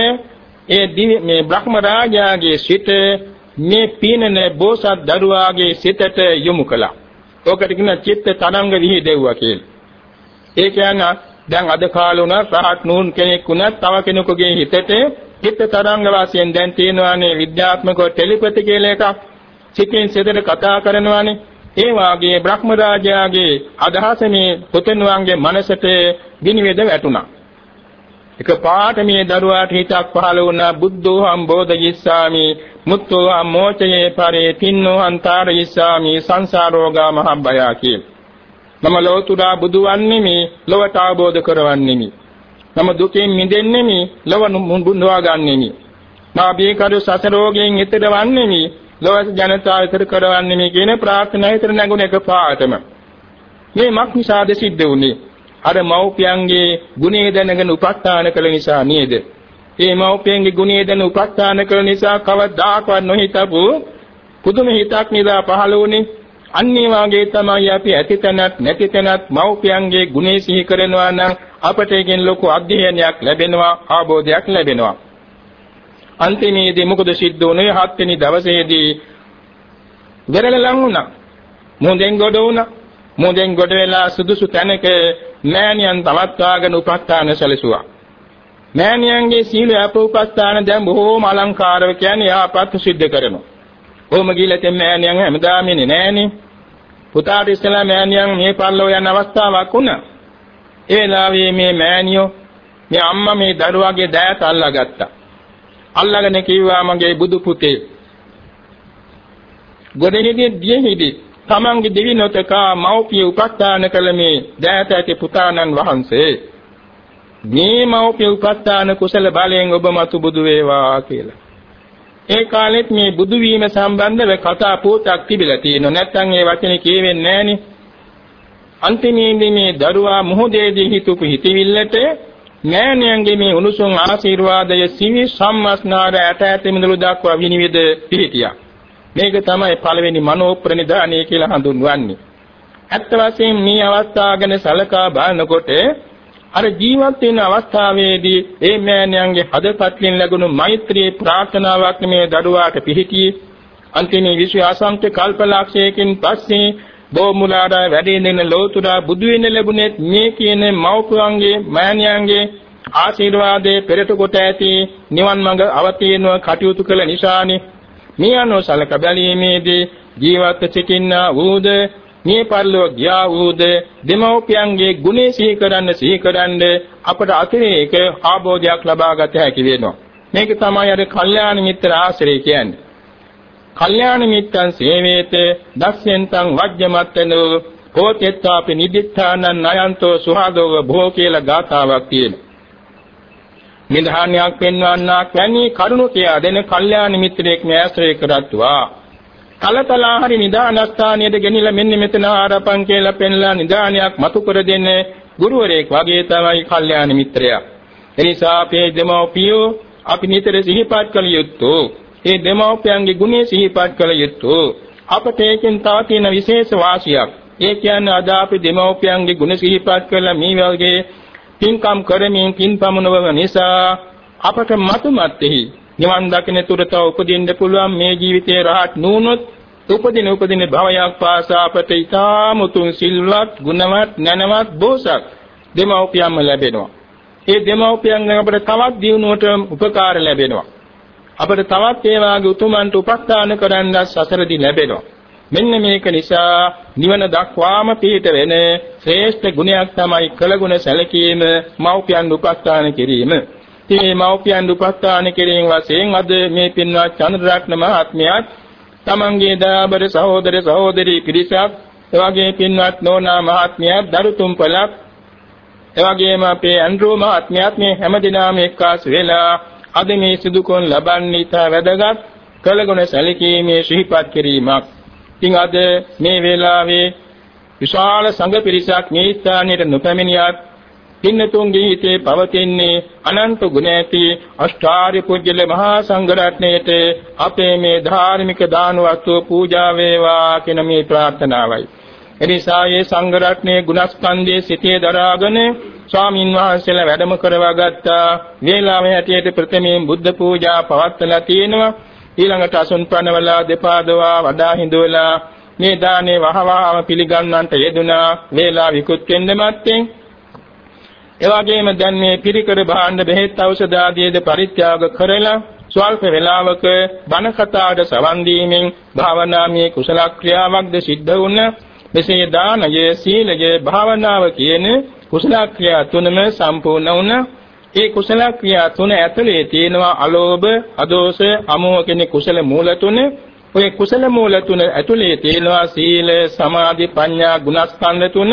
ඒ මේ බ්‍රහ්ම රාජයාගේ සිත මේ පීනන බෝසත් දරුවාගේ සිතට යොමු කළා. ඔකට කියන චිත්ත තරංග විහිදෙව්වා කියලා. ඒ කියන්නේ දැන් අද කාලේ උනත් රහත් නූන් කෙනෙක් උනත් තව කෙනෙකුගේ හිතට චිත්ත තරංග වාසියෙන් දැන් තියෙනවානේ විද්‍යාත්මකව ටෙලිපති කියලා එකක්. සිතින් සිතට කතා කරනවානේ. ඒ වාගේ බ්‍රහ්ම රාජයාගේ අදහස මේ පුතණුවන්ගේ මනසට විනිවිද වැටුණා. එක පාට මේ දරුවාට හිතක් පහළ වුණා බුද්ධෝ හම්බෝධිස්සාමි මුත්තෝ අමෝචයේ පරේ තින්නෝ අන්තරයිස්සාමි සංසාරෝගා මහබ්බයා කිය. මම ලෝතුරා බුදු වන්නේමි ලොවට අවබෝධ කරවන්නේමි මම දුකෙන් මිදෙන්නේමි ලොව මුඳවා ගන්නෙමි මා බීකරු සසරෝගයෙන් ඈතර වන්නේමි ලොව ජනතාව ඈතර කරවන්නේමි කියන ප්‍රාර්ථනා ඈතර නැගුණ එක පාටම. මේ මක් නිසාද සිද්ධ වුනේ? අර මෞපියන්ගේ ගුණේ දැනගෙන උපස්ථාන කළ නිසා නේද? ඒ මෞපියන්ගේ ගුණේ දැන උපස්ථාන කළ නිසා කවදාකවත් නොහිතපු පුදුම හිතක් නිදා පහළ වුණේ අන්නේ වාගේ තමයි අපි ඇතිතනත් නැතිතනත් මෞපියන්ගේ ගුණේ සිහි කරනවා නම් අපට ඒකෙන් ලොකු අධ්‍යයනයක් ලැබෙනවා ආબોධයක් ලැබෙනවා. අන්තිමේදී මොකද සිද්ධ වුණේ හත් වෙනි දවසේදී වෙරළ ලං වුණා මොඳෙන් ගොඩ වුණා මොඳෙන් ගොඩ වෙලා සුදුසු තැනක මෑණියන් පවත්වාගෙන උපස්ථාන සැලසුවා මෑණියන්ගේ සීල අපෝපස්ථාන දැන් බොහෝම අලංකාරව කියන්නේ යාපත් සිද්ධ කරනවා. කොහොම ගිහලා තෙම් මෑණියන් හැමදාම ඉන්නේ නෑනේ. පුතාට ඉස්සලා මෑණියන් මේ පල්ලෝ යන අවස්ථාවක් වුණා. ඒ වෙලාවේ මේ මෑණියෝ මේ අම්මා මේ දරුවාගේ දෑත අල්ලාගත්තා. අල්ලාගෙන කිව්වා මගේ බුදු පුතේ. ගොඩනැගිලි දියෙහිදී තමන්ගේ දෙවි නොතකා මව්පිය උපස්ථාන කළ මේ දෑත ඇති පුතාණන් වහන්සේ මේ මෞපිය උපස්ථාන කුසල බලයෙන් ඔබ මතු බුදු වේවා කියලා. ඒ කාලෙත් මේ බුදු වීම සම්බන්ධව කතා පොතක් තිබිලා තියෙනවා. නැත්නම් ඒ වචනේ කියවෙන්නේ නැහෙනි. අන්තිමේදී මේ දරුවා මොහොතේදී හිතුපු හිතවිල්ලට නෑනියන්ගේ මේ උණුසුම් ආශිර්වාදය සිවි සම්මස්නාර ඇට ඇත මිදළු දක්වා විනිවිද පිහිටියා. මේක තමයි පළවෙනි මනෝ ප්‍රනිධානය කියලා හඳුන්වන්නේ. ඇත්ත වශයෙන් මේ අවස්ථාව ගැන සලකා බලනකොට අර ජීවත් වෙන අවස්ථාවේදී ඒ මෑණියන්ගේ හදපත්ලින් ලැබුණු මෛත්‍රී ප්‍රාර්ථනාවක් මේ දරුවාට පිහිටියේ අන්තිමේ විශ්ව අසංඛ්‍ය කල්පලක්ෂයකින් පස්සේ බොමුලාඩා වැඩෙන ලෝතුරා බුදු වෙන්න ලැබුණේ මේ කියන මෞපුවන්ගේ මෑණියන්ගේ ආශිර්වාදයේ පෙරට කොට ඇති නිවන් මඟ අවතීනව කටයුතු කළ නිසානේ මේ අනුව සලක බැලීමේදී ජීවත් සිටින්නා වූද මේ පරිලෝ ගියා වූද දෙමෝපියන්ගේ ගුණේ සිහි කරන්න සිහි කරන්න අපට අතිරේක ආબોධයක් ලබා ගත හැකි වෙනවා. මේක තමයි අර කල්යාණ මිත්‍ර ආශ්‍රය කියන්නේ. කල්යාණ මිත්‍රං සේවේත දස්සෙන්තං වජ්ජමත්තනෝ කෝචෙත්තාපි නිදිත්තානං නයන්තෝ සුහදෝව භෝ කියලා ගාතාවක් තියෙනවා. නිධානයක් පෙන්වන්නක් වැනි කරුණු කියා දෙන කල්යාණ මිත්‍රයෙක් මෑස්ත්‍රය කරත්වා කලතලා හරි නිදානස්ථානයට ගෙනිලා මෙන්න මෙතන ආරපන් කියලා පෙන්ලා නිදානයක් මතු කර දෙන්නේ ගුරුවරයෙක් වගේ තමයි කල්යාණ මිත්‍රයා. එනිසා අපේ දෙමව්පියෝ අපි නිතර සිහිපත් කළ යුත්තෝ. ඒ දෙමව්පියන්ගේ ගුණය සිහිපත් කළ යුත්තෝ. අපට ඒකෙන් තව තියෙන විශේෂ වාසියක්. ඒ කියන්නේ අද අපි දෙමව්පියන්ගේ ගුණ සිහිපත් කළා මේ වගේ පින්කම් කරමින් පින් පමුණවන නිසා අපට මතුමත්ෙහි නිවන් දකින්න තුරත උපදින්න පුළුවන් මේ ජීවිතේ රහත් නුනොත් උපදින උපදින භවයක් පාසා අපට ඊටාම උතුම් සිල්වත් ගුණවත් නැනවත් බෝසත් දෙමව්පියන්ම ලැබෙනවා. ඒ දෙමව්පියන්ගෙන් අපට තවත් දියුණුවට උපකාර ලැබෙනවා. අපට තවත් ඒ වාගේ උතුමන්ට උපස්ථාන කරන්න සසරදී ලැබෙනවා. මෙන්න මේක නිසා නිවන දක්වාම පිහිට වෙන ශ්‍රේෂ්ඨ ගුණයක් තමයි කළගුණ සැලකීම මව්පියන් උපස්ථාන කිරීම. මේ මව්පියන් උපස්ථාන කිරීම වශයෙන් අද මේ පින්වත් චන්ද්‍රරත්න මහත්මයාත් තමන්ගේ දාබර සහෝදර සහෝදරී පිරිසක් එවැගේ පින්වත් නෝනා මහත්මියක් දරුතුම්පලක් එවැගේම අපේ ඇන්ඩ්‍රෝ මහත්මයාත් මේ හැමදිනම එක්කාසු වෙලා අද මේ සිදු කොන් ලබන්නේ තා වැදගත් කළගුණ සැලකීමේ සිහිපත් කිරීමක්. ඉතින් අද මේ වේලාවේ විශාල සංඝ පිරිසක් මේ ස්ථානයට නොපැමිණියත් පින්නතුන්ගේ හිතේ පවතින්නේ අනන්ත ගුණ ඇති අෂ්ටාරි පුජ්‍යල මහා සංඝරත්නයට අපේ මේ ධාර්මික දාන වස්තු පූජා වේවා කියන මේ ප්‍රාර්ථනාවයි. එනිසා මේ සංඝරත්නයේ ගුණස්කන්ධයේ සිටේ දරාගෙන ස්වාමින් වහන්සේලා වැඩම කරවා ගත්තා. වේලාවේ හැටියට ප්‍රථමයෙන් බුද්ධ පූජා පවත්වලා තියෙනවා. ඊළඟට අසුන් පනවලා දෙපාදවා වඩා හිඳවලා මේ දානේ වහවහම පිළිගන්නන්ට යෙදුනා. වේලා විකුත් වෙන්න මැත්තේ ඒ වගේම දැන් මේ පිරිකර භාණ්ඩ බෙහෙත් ඖෂධ ආදීද පරිත්‍යාග කරලා ස්වල්ප වේලාවක බණ කතාවට සවන් දීමෙන් භාවනාමය කුසල ක්‍රියාවක්ද සිද්ධ වුණ මෙසේ දානය සීලය භාවනාව කියන කුසල ක්‍රියා තුනම සම්පූර්ණ වුණ ඒ කුසල ක්‍රියා තුන ඇතුලේ තියෙනවා අලෝභ අදෝෂ අමෝහ කියන කුසල මූල තුන. ඔය කුසල මූල තුන ඇතුලේ තියෙනවා සීල, සමාධි, ප්‍රඥා ගුණස්කන්ධ තුන.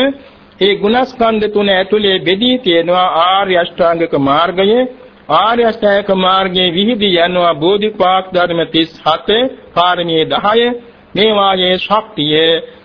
ඒ ගුණස්කන්ධ තුන ඇතුලේ බෙදී තියෙනවා ආර්ය අෂ්ටාංගික මාර්ගයේ. ආර්ය අෂ්ටාංගික මාර්ගයේ විහිදී යනවා බෝධිපාක් ධර්ම 37 කාරණේ 10 මේ වායේ ශක්තිය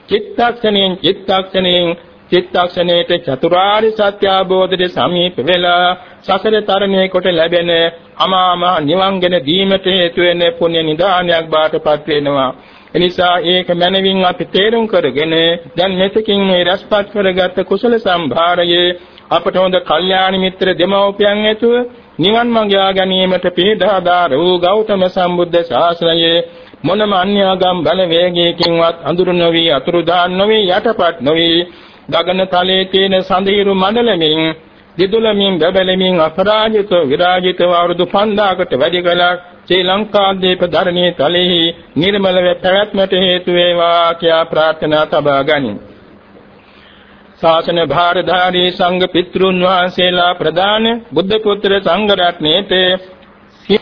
චිත්තක්ෂණයෙන් චිත්තක්ෂණයෙන් චිත්තක්ෂණයට චතුරාර්ය සත්‍ය අවබෝධයට සමීප වෙලා සසර තරණය කොට ලැබෙන අමාම නිවන් ගැන දීමට හේතු වෙන පුණ්‍ය නිදානයක් බාටපත් වෙනවා. එනිසා ඒක මනවින් අපි තේරුම් කරගෙන දැන් මෙතකින් මේ රැස්පත් කරගත් කුසල සම්භාරයේ අපට හොඳ කල්යාණ මිත්‍ර දෙමව්පියන් ඇතුව නිවන් මඟ යා ගැනීමට පිළිදාදාර වූ ගෞතම සම්බුද්ධ ශාසනයේ මොනම අන්‍යාගම් බලවේගයකින්වත් අඳුරු නොවි අතුරුදාන් නොවි යටපත් නොවි ගගන තලයේ තියෙන සඳහිරු මණ්ඩලමින් දිදුලමින් බබලමින් අපරාජිත විරාජිතව අවුරුදු 5000කට වැඩි කලක් ශ්‍රී ලංකාද්වීප ධරණී තලෙහි නිර්මලව පැවැත්මට හේතු වේවා කියා ප්‍රාර්ථනා තබා ගනිමු. ශාසන භාරධාරී සංඝ පිතෘන් වහන්සේලා ප්‍රදාන බුද්ධ පුත්‍ර සංඝ රත්නයේට